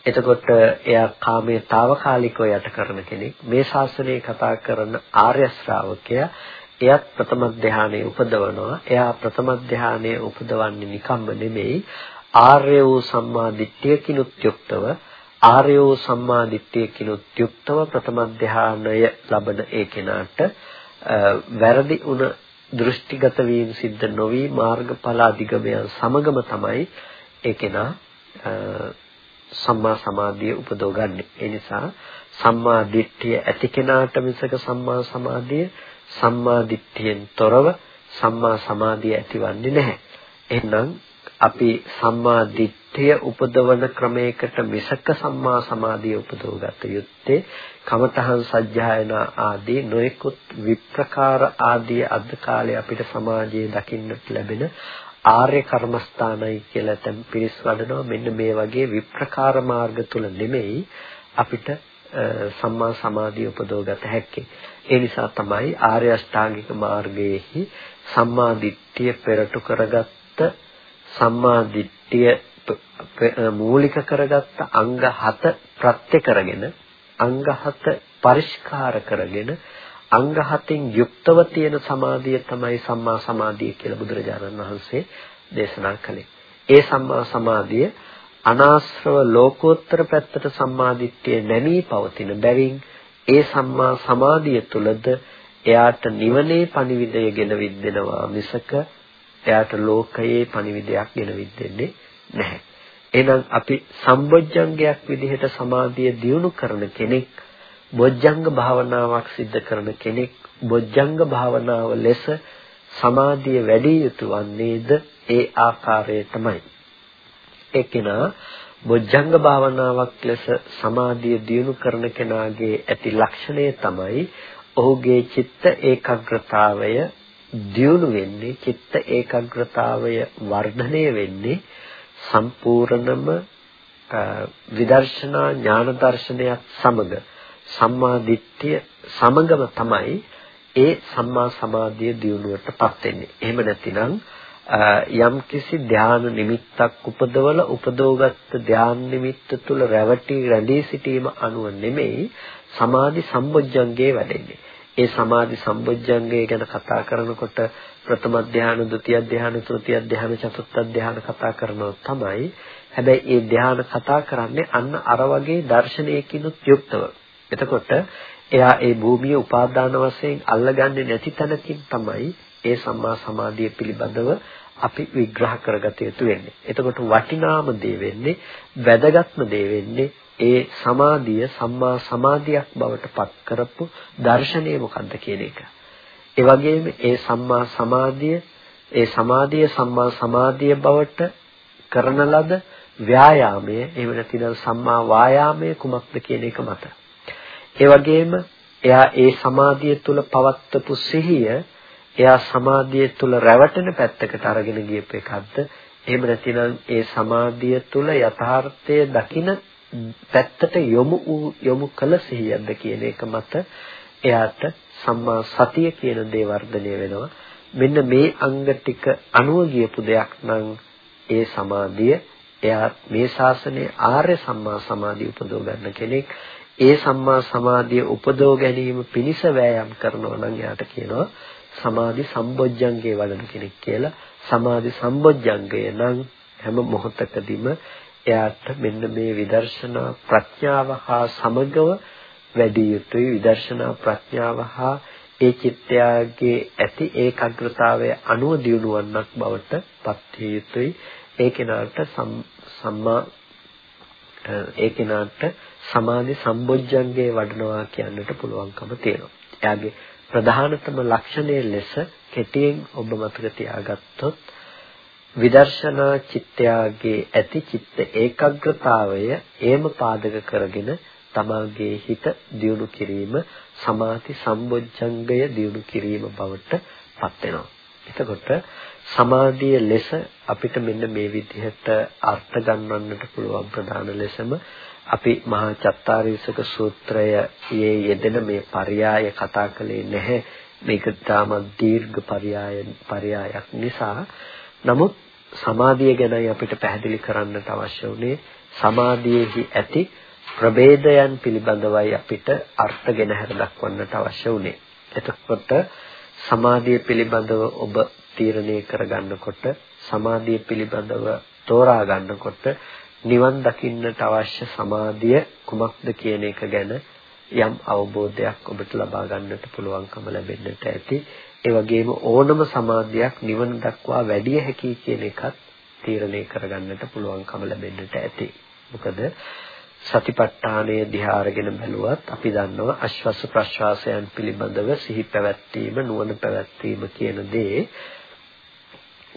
එතකොට එයා කාමයේ తాවකාලිකව යට කරන කෙනෙක්. මේ ශාසනයේ කතා කරන ආර්ය ශ්‍රාවකයා එයත් ප්‍රථම ධානයේ උපදවනවා. එයා ප්‍රථම ධානයේ උපදවන්නේ නිකම්ම නෙමෙයි ආර්ය වූ සම්මා දිට්ඨියකිනුත් යුක්තව ආර්යෝ සම්මාදිට්ඨිය කිනුත් යුක්තව ප්‍රථම ධානය ලබන ඒ කෙනාට වැරදි උන දෘෂ්ටිගත වීම සිද්ධ නොවි මාර්ගඵල අධිගමයන් සමගම තමයි ඒ කෙනා සම්මා සමාධිය උපදවගන්නේ. ඒ නිසා සම්මා දිට්ඨිය ඇති කෙනාට මිසක සම්මා සමාධිය සම්මා දිට්ඨියෙන් තොරව සම්මා සමාධිය ඇතිවන්නේ නැහැ. එහෙනම් අපි සම්මා දිට්ඨිය උපදවන ක්‍රමයකට මිසක සම්මා සමාධිය උපදවගත යුත්තේ කමතහන් සජ්ජායනා ආදී නොයෙකුත් විප්‍රකාර ආදී අද කාලේ අපිට සමාජයේ දකින්නට ලැබෙන ආර්ය කර්මස්ථානයි කියලා තැන් පිරිස් වඩනවා. මෙන්න මේ වගේ විප්‍රකාර මාර්ග තුල නෙමෙයි අපිට සම්මා සමාධිය උපදවගත හැක්කේ. ඒ නිසා තමයි ආර්ය අෂ්ටාංගික මාර්ගයේහි සම්මා දිට්ඨිය පෙරටු කරගත්ත සම්මා දිට්ඨිය මූලික කරගත්ත අංග 7 ප්‍රත්‍ය කරගෙන අංග 7 පරිස්කාර කරගෙන අංග 7න් යුක්තව තියෙන සමාධිය තමයි සම්මා සමාධිය කියලා බුදුරජාණන් වහන්සේ දේශනා කළේ. ඒ සම්මා සමාධිය අනාශ්‍රව ලෝකෝත්තර පැත්තට සම්මාදිට්ඨිය නැමී පවතින බැවින් ඒ සම්මා සමාධිය තුලද එයාට නිවනේ පණිවිඩය ගෙන විද්දෙනවා මිසක එයාට ලෝකයේ පණිවිඩයක් ගෙන විද්දෙන්නේ නැහැ. එහෙනම් අපි සම්බොජ්ජංගයක් විදිහට සමාධිය දියුණු කරන කෙනෙක් බොජ්ජංග භාවනාවක් සිද්ධ කරන කෙනෙක් බොජ්ජංග භාවනාව ලෙස සමාධිය වැඩි යුතු වන්නේද ඒ ආකාරයටමයි. ඒකේනා බොජ්ජංග භාවනාවක් ලෙස සමාධිය දියුණු කරන කෙනාගේ ඇති ලක්ෂණය තමයි ඔහුගේ චිත්ත ඒකාග්‍රතාවය දියුණු වෙන්නේ චිත්ත ඒකාග්‍රතාවය වර්ධනය වෙන්නේ සම්පූර්ණම විදර්ශනා ඥාන දර්ශනයක් සමග සම්මා දිට්ඨිය සමගම තමයි ඒ සම්මා සමාධිය දියුණුවටපත් වෙන්නේ. එහෙම නැතිනම් යම්කිසි ධාන නිමිත්තක් උපදවල උපදවගත් ධාන නිමිත්ත තුල රැවටි රැඳී සිටීම අනුව නෙමෙයි සමාධි සම්බොජ්ජංගේ වැඩෙන්නේ. ඒ සමාධි සම්බොජ්ජංගය ගැන කතා කරනකොට ප්‍රථම ධානය, ဒုတိ ය ධානය, තෘතිය ධානය, චතුර්ථ ධානය කතා කරනවා තමයි. හැබැයි ඒ ධානය කතා කරන්නේ අන්න අර වගේ දර්ශනයකිනුත් යුක්තව. එතකොට එයා ඒ භූමිය උපාදාන වශයෙන් අල්ලගන්නේ නැති තැනකින් තමයි ඒ සම්මා සමාධිය පිළිබඳව අපි විග්‍රහ කරගත යුතු වෙන්නේ. එතකොට වටිනාම දේ වෙන්නේ වැදගත්ම දේ වෙන්නේ ඒ සමාධිය සම්මා සමාධියක් බවට පත් කරපු දර්ශනය මොකක්ද කියන එක. ඒ වගේම ඒ සම්මා සමාධිය ඒ සමාධිය සම්මා සමාධිය බවට කරන ලද ව්‍යායාමය එහෙම නැතිනම් සම්මා වායාමය කුමක්ද කියන එක මත. ඒ වගේම එයා ඒ සමාධිය තුල පවත්වපු සිහිය එයා සමාධිය තුල රැවටෙන පැත්තකට අරගෙන ගියපු එකක්ද එහෙම නැතිනම් ඒ සමාධිය තුල යථාර්ථය දකින පැත්තට යොමු යොමු කළ සිහියක්ද කියන එක මත එයාට සම්මා සතිය කියන දේ වර්ධනය වෙනවා. මෙන්න මේ අංග ටික අනුව ගියපු දෙයක් නම් ඒ සමාධිය එයා මේ ශාසනයේ ආර්ය සම්මා සමාධිය උපදව ගන්න කෙනෙක්. ඒ සම්මා සමාධිය උපදව ගැනීම පිණිස වෑයම් කරනවා නම් එයාට කියනවා සමාධි සම්බොජ්ජංගේ වඩන කෙනෙක් කියලා. සමාධි සම්බොජ්ජංගය නම් හැම මොහොතකදීම එයාට මෙන්න මේ විදර්ශනා ප්‍රඥාව හා සමගව වැඩි යුතුයි විදර්ශනා ප්‍රඥාව හා ඒ චිත්තයාගේ ඇති ඒකාග්‍රතාවය අනුව දියුණුවන්නක් බවට පත් යුතුයි ඒ කෙනාට සම්මා ඒ කෙනාට සමාධි සම්බොජ්ජංගේ වඩනවා කියන්නට පුළුවන්කම තියෙනවා. එයාගේ ප්‍රධානතම ලක්ෂණය ලෙස කෙටියෙන් ඔබ මතක තියාගත්තොත් විදර්ශනා චිත්තයාගේ ඇති චිත්ත ඒකාග්‍රතාවය ඒම පාදක කරගෙන තමාගේ හිත දියුණු කිරීම සමාධි සම්බොජ්ජංගය දියුණු කිරීම බවට පත් වෙනවා. එතකොට සමාධිය ලෙස අපිට මෙන්න මේ විදිහට අර්ථ ගන්නන්නට පුළුවන් ප්‍රධාන ලෙසම අපි මහා චත්තාරීසක සූත්‍රයේ යෙදෙන මේ පරයය කතා කළේ නැහැ. මේක තාම දීර්ඝ පරයය පරයයක් නිසා නමුත් සමාධිය ගැනයි අපිට පැහැදිලි කරන්නට අවශ්‍ය වුණේ සමාධියේහි ඇති ප්‍රභේදයන් පිළිබඳවයි අපිට අර්ථගෙන හැර දක්වන්නට අවශ්‍ය වුණේ. එතකොට සමාධිය පිළිබඳව ඔබ තීරණය කරගන්නකොට සමාධිය පිළිබඳව තෝරා ගන්නකොට නිවන් දකින්නට අවශ්‍ය සමාධිය කුමක්ද කියන එක ගැන යම් අවබෝධයක් ඔබට ලබා ගන්නට පුළුවන්කම ලැබෙන්නට ඇති. ඒ වගේම ඕනම සමාධියක් නිවන දක්වා වැඩි හැකි කියන එකත් තීරණය කරගන්නට පුළුවන්කම ලැබෙන්නට ඇති. මොකද සතිපට්ඨානය දිහා අරගෙන බැලුවත් අපි දන්නවා අශ්වාස ප්‍රශ්වාසයන් පිළිබඳව සිහි පැවැත්වීම නුවණ පැවැත්වීම කියන දේ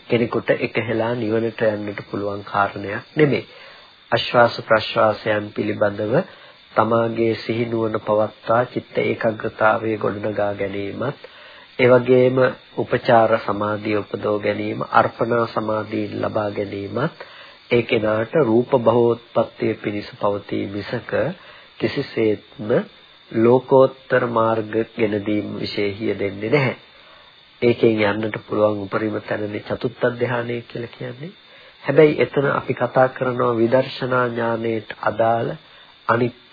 කෙනෙකුට එකහෙලා නිවනට යන්නට පුළුවන් කාරණයක් නෙමෙයි. අශ්වාස ප්‍රශ්වාසයන් පිළිබඳව තමාගේ සිහි නුවණ පවත්වා චිත්ත ඒකාග්‍රතාවයේ ගොඩනගා ගැනීමත් ඒ වගේම උපචාර සමාධිය උපදව ගැනීම අර්පණා සමාධිය ලබා ගැනීමත් ඒ කෙනාට රූප භවෝත්පත්තිය පිණිස පවතී මිසක කිසිසේත්ම ලෝකෝත්තර මාර්ග ගෙන දීම විශේෂය දෙන්නේ නැහැ. ඒකෙන් යන්නට පුළුවන් උපරිම තැනනේ චතුත්ථ ධානය කියලා කියන්නේ. හැබැයි එතන අපි කතා කරනවා විදර්ශනා ඥානයට අදාළ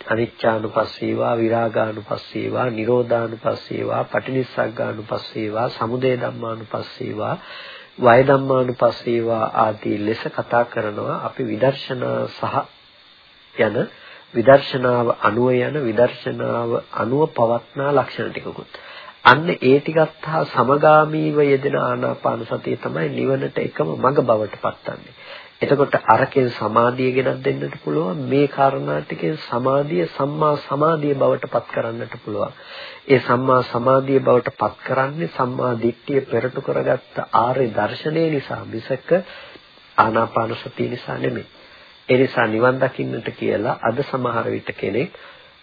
අනිච්චානුපස්සීවා විරාගානුපස්සීවා නිරෝධානුපස්සීවා පටිනිස්සග්ගානුපස්සීවා සමුදය ධම්මානුපස්සීවා වය ධම්මානුපස්සීවා ආදී ලෙස කතා කරනවා අපි විදර්ශනා සහ යන විදර්ශනාව අනුව යන විදර්ශනාව අනුව පවත්නා ලක්ෂණ ටිකකුත් අන්න ඒ ටිකත් හා සමගාමීව යෙදෙන ආනාපාන සතිය තමයි නිවනට එකම මඟ බවට පත්වන්නේ. එතකොට අරකෙන් සමාධිය ගෙනත් දෙන්නට පුළුවන් මේ කාරණා ටිකෙන් සමාධිය සම්මා සමාධිය බවට පත් කරන්නට පුළුවන්. ඒ සම්මා සමාධිය බවට පත් කරන්නේ සම්මා දිට්ඨිය පෙරටු කරගත්ත ආර්ය දර්ශනය නිසා මිසක ආනාපාන සතිය නිසා නෙමෙයි. ඒ නිසා නිවන් දකින්නට කියලා අද සමහර විට කෙනෙක්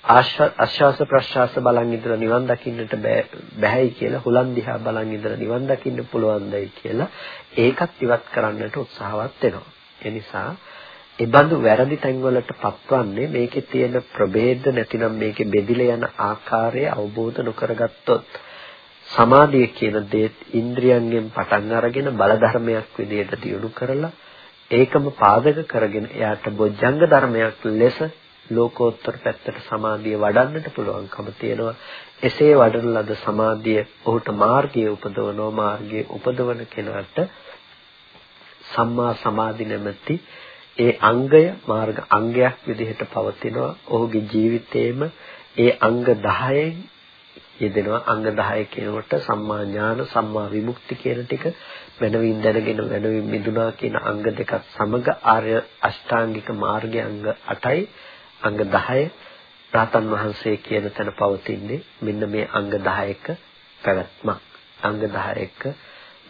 ආශ්වාස ප්‍රශ්වාස බලන් ඉඳලා නිවන් දකින්නට බැහැයි කියලා හුලන් දිහා බලන් ඉඳලා නිවන් දකින්න පුළුවන්දයි කියලා ඒකත් ඉවත් කරන්නට උත්සාහවත් වෙනවා. ඒ නිසා ඒ බඳු වැරදි තැන්වලට පත්වන්නේ මේකේ තියෙන ප්‍රභේද නැතිනම් මේකේ බෙදිලා යන ආකාරය අවබෝධ නොකරගත්තොත් සමාධිය කියන දේ ඉන්ද්‍රියන්ගෙන් පටන් අරගෙන බල ධර්මයක් විදිහට දියුණු කරලා ඒකම පාදක කරගෙන එයාට බොජ්ජංග ධර්මයක් ලෙස ලෝකෝත්තර පැත්තට සමාධිය වඩන්නට පුළුවන්කම තියෙනවා. එසේ වඩන ලද සමාධිය ඔහුට මාර්ගයේ උපදවනෝ මාර්ගයේ උපදවන කෙනාට සම්මා සමාධි නැමැති ඒ අංගය මාර්ග අංගයක් විදිහට පවතිනවා. ඔහුගේ ජීවිතේම ඒ අංග 10න් යෙදෙනවා. අංග 10 කියනකොට සම්මා ඥාන, සම්මා විමුක්ති කියන ටික වෙනවින් දැනගෙන වෙනවින් මිදුණා කියන අංග දෙකත් සමග ආර්ය අෂ්ටාංගික මාර්ගයේ අංග 8යි අංග 10 රාතන් වහන්සේ කියන තැන පවතින්නේ මෙන්න මේ අංග 10ක පැවැත්මක්. අංග 10ක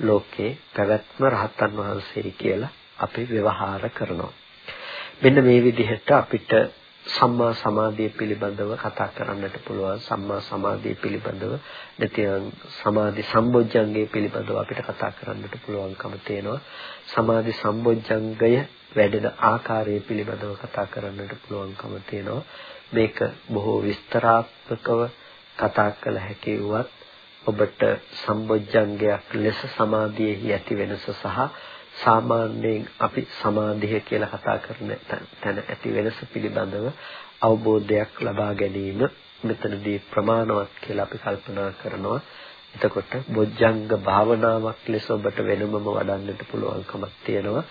ලෝකේ පැවැත්ම රහතන් වහන්සේ කියලා අපි ව්‍යවහාර කරනවා. මෙන්න මේ විදිහට අපිට සම්මා සමාධිය පිළිබඳව කතා කරන්නට පුළුවන්. සම්මා සමාධිය පිළිබඳව නැතිනම් සමාධි සම්බොජ්ජංගය පිළිබඳව අපිට කතා කරන්නට පුළුවන්කම තියෙනවා. සමාධි සම්බොජ්ජංගය වැඩෙන ආකාරය පිළිබඳව කතා කරන්නට පුළුවන්කම තියෙනවා. මේක බොහෝ විස්තරාත්මකව කතා කළ හැකි වුවත් ඔබට සම්බොජ්ජංගයක් ලෙස සමාධියෙහි ඇති වෙනස සහ සාමාන්‍යයෙන් අපි සමාධිය කියලා කතා කරන තැන ඇති වෙනස පිළිබඳව අවබෝධයක් ලබා ගැනීම මෙතනදී ප්‍රමාණවත් කියලා අපි කල්පනා කරනවා. එතකොට බොජ්ජංග භාවනාවක් ලෙස ඔබට වෙනමම වඩන්නට පුළුවන්කමක් තියෙනවා.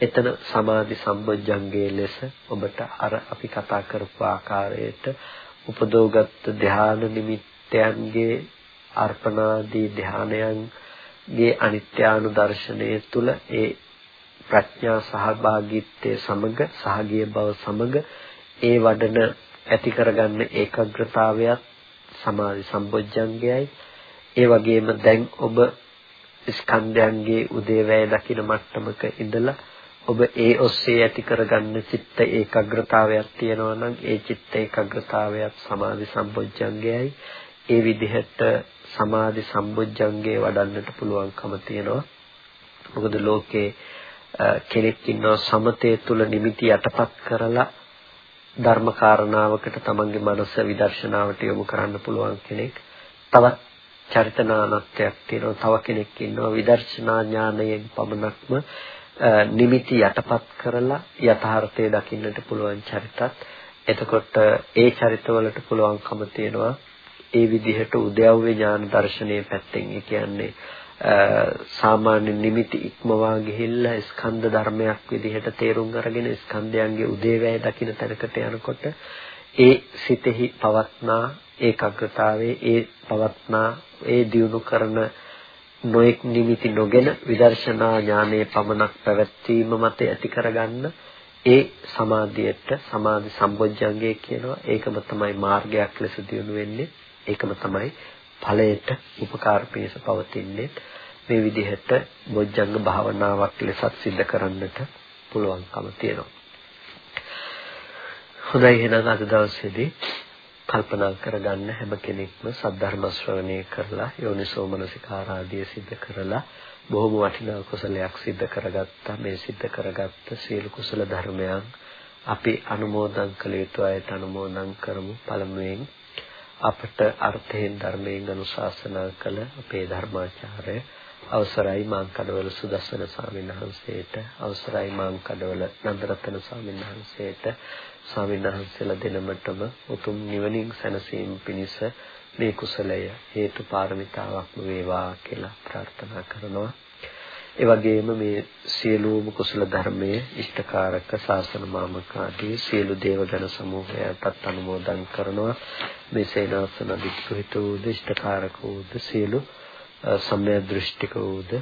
එතන සමාධි සම්බොජ්ජංගයේ ලෙස ඔබට අර අපි කතා කරපු ආකාරයට උපදෝගත් ධාන නිමිත්තයන්ගේ අර්පණාදී ධානයන්ගේ අනිත්‍යානුදර්ශනය තුල ඒ ප්‍රඥා සහභාගීත්වයේ සමග සහගිය බව සමග ඒ වඩන ඇති කරගන්න ඒකාග්‍රතාවයත් සමාධි සම්බොජ්ජංගයයි. ඒ වගේම දැන් ඔබ ස්කන්ධයන්ගේ උදේවැය දකින මට්ටමක ඉඳලා ඔබ ඒ ඔස්සේ ඇති කරගන්න චිත්ත ඒකාග්‍රතාවයක් තියෙනවා නම් ඒ චිත්ත ඒකාග්‍රතාවයත් සමාධි සම්බොජ්ජංගයයි. ඒ විදිහට සමාධි සම්බොජ්ජංගේ වඩන්නට පුළුවන්කම තියෙනවා. මොකද ලෝකේ කෙනෙක් ඉන්නවා සමතේ තුල නිමිති යටපත් කරලා ධර්ම කාරණාවකට තමන්ගේ මනස විදර්ශනාවට යොමු කරන්න පුළුවන් කෙනෙක්. තවත් චරිතනානත්වයක් තියෙනවා. තව කෙනෙක් ඉන්නවා විදර්ශනා ඥානයෙන් පමණක්ම නිමිති යටපත් කරලා යථාර්ථය දකින්නට පුළුවන් චරිතත්. එතකොට ඒ චරිතවලට පුළුවන්කම තියෙනවා ඒ විදිහට උද්‍යව්‍ය ඥාන දර්ශනයේ පැත්තෙන් ඒ කියන්නේ සාමාන්‍ය නිමිති ඉක්මවා ගිහිල්ලා ස්කන්ධ ධර්මයක් විදිහට තේරුම් අරගෙන ස්කන්ධයන්ගේ උදේවැය දකින්න තැනකට යනකොට ඒ සිතෙහි පවත්නා ඒකාග්‍රතාවයේ ඒ පවත්නා ඒ දියුණු කරන නොඑක් නිමිති නොගෙන විදර්ශනා ඥානයේ පමණක් පැවැත්වීම මත ඇති කරගන්න ඒ සමාධියට සමාධි සම්බොජ්ජංගය කියනවා. ඒකම තමයි මාර්ගයක් ලෙස දියුණු වෙන්නේ. ඒකම තමයි ඵලයට උපකාර පිණිස පවතින්නේ. මේ විදිහට බොජ්ජංග භාවනාවක් ලෙසත් සිද්ධ කරන්නට පුළුවන්කම තියෙනවා. හොඳයි එහෙනම් අද දවසේදී කල්පනා කරගන්න හැම කෙනෙක්ම සද්ධර්ම ශ්‍රවණය කරලා යෝනිසෝ මනසිකාරාදිය සිද්ධ කරලා බොහොම වටිනා කුසලයක් සිද්ධ කරගත්තා. මේ සිද්ධ කරගත්ත සියලු කුසල ධර්මයන් අපි අනුමෝදන් කළ යුතු අයට අනුමෝදන් කරමු. පළමුවෙන් අපට අර්ථයෙන් ධර්මයෙන් අනුශාසනා කළ අපේ ධර්මාචාර්ය අවසරයි මාංකඩවල සුදස්සන ස්වාමීන් වහන්සේට අවසරයි මාංකඩවල නන්දරත්න ස්වාමීන් වහන්සේට ස්වාමීන් වහන්සේලා දෙනමතම උතුම් නිවනින් සැනසීම පිණිස මේ කුසලය හේතු පාරමිතාවක්ම වේවා කියලා ප්‍රාර්ථනා කරනවා. ඒ වගේම මේ සියලුම කුසල ධර්මයේ ඉෂ්ඨකාරක ශාසන මාමකාදී සියලු දේවගණ සමූහයටත් අනුමෝදන් කරනවා. මේ සේනාසන වික්‍රිත වූ ඉෂ්ඨකාරක වූ සියලු සම්‍යක් දෘෂ්ටික වූද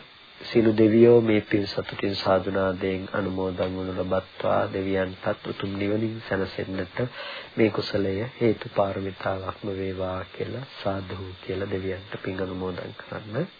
සියලු දෙවියෝ මේ පින් සතුටින් සාදුනාදයෙන් අනුමෝදන් වනු ලබත්වා දෙවියන්ටත් උතුම් නිවනින් සැනසෙන්නට මේ කුසලය හේතු පාරමිතාවක්ම වේවා කියලා සාදු කියලා දෙවියන්ට පින් අනුමෝදන් කරන්න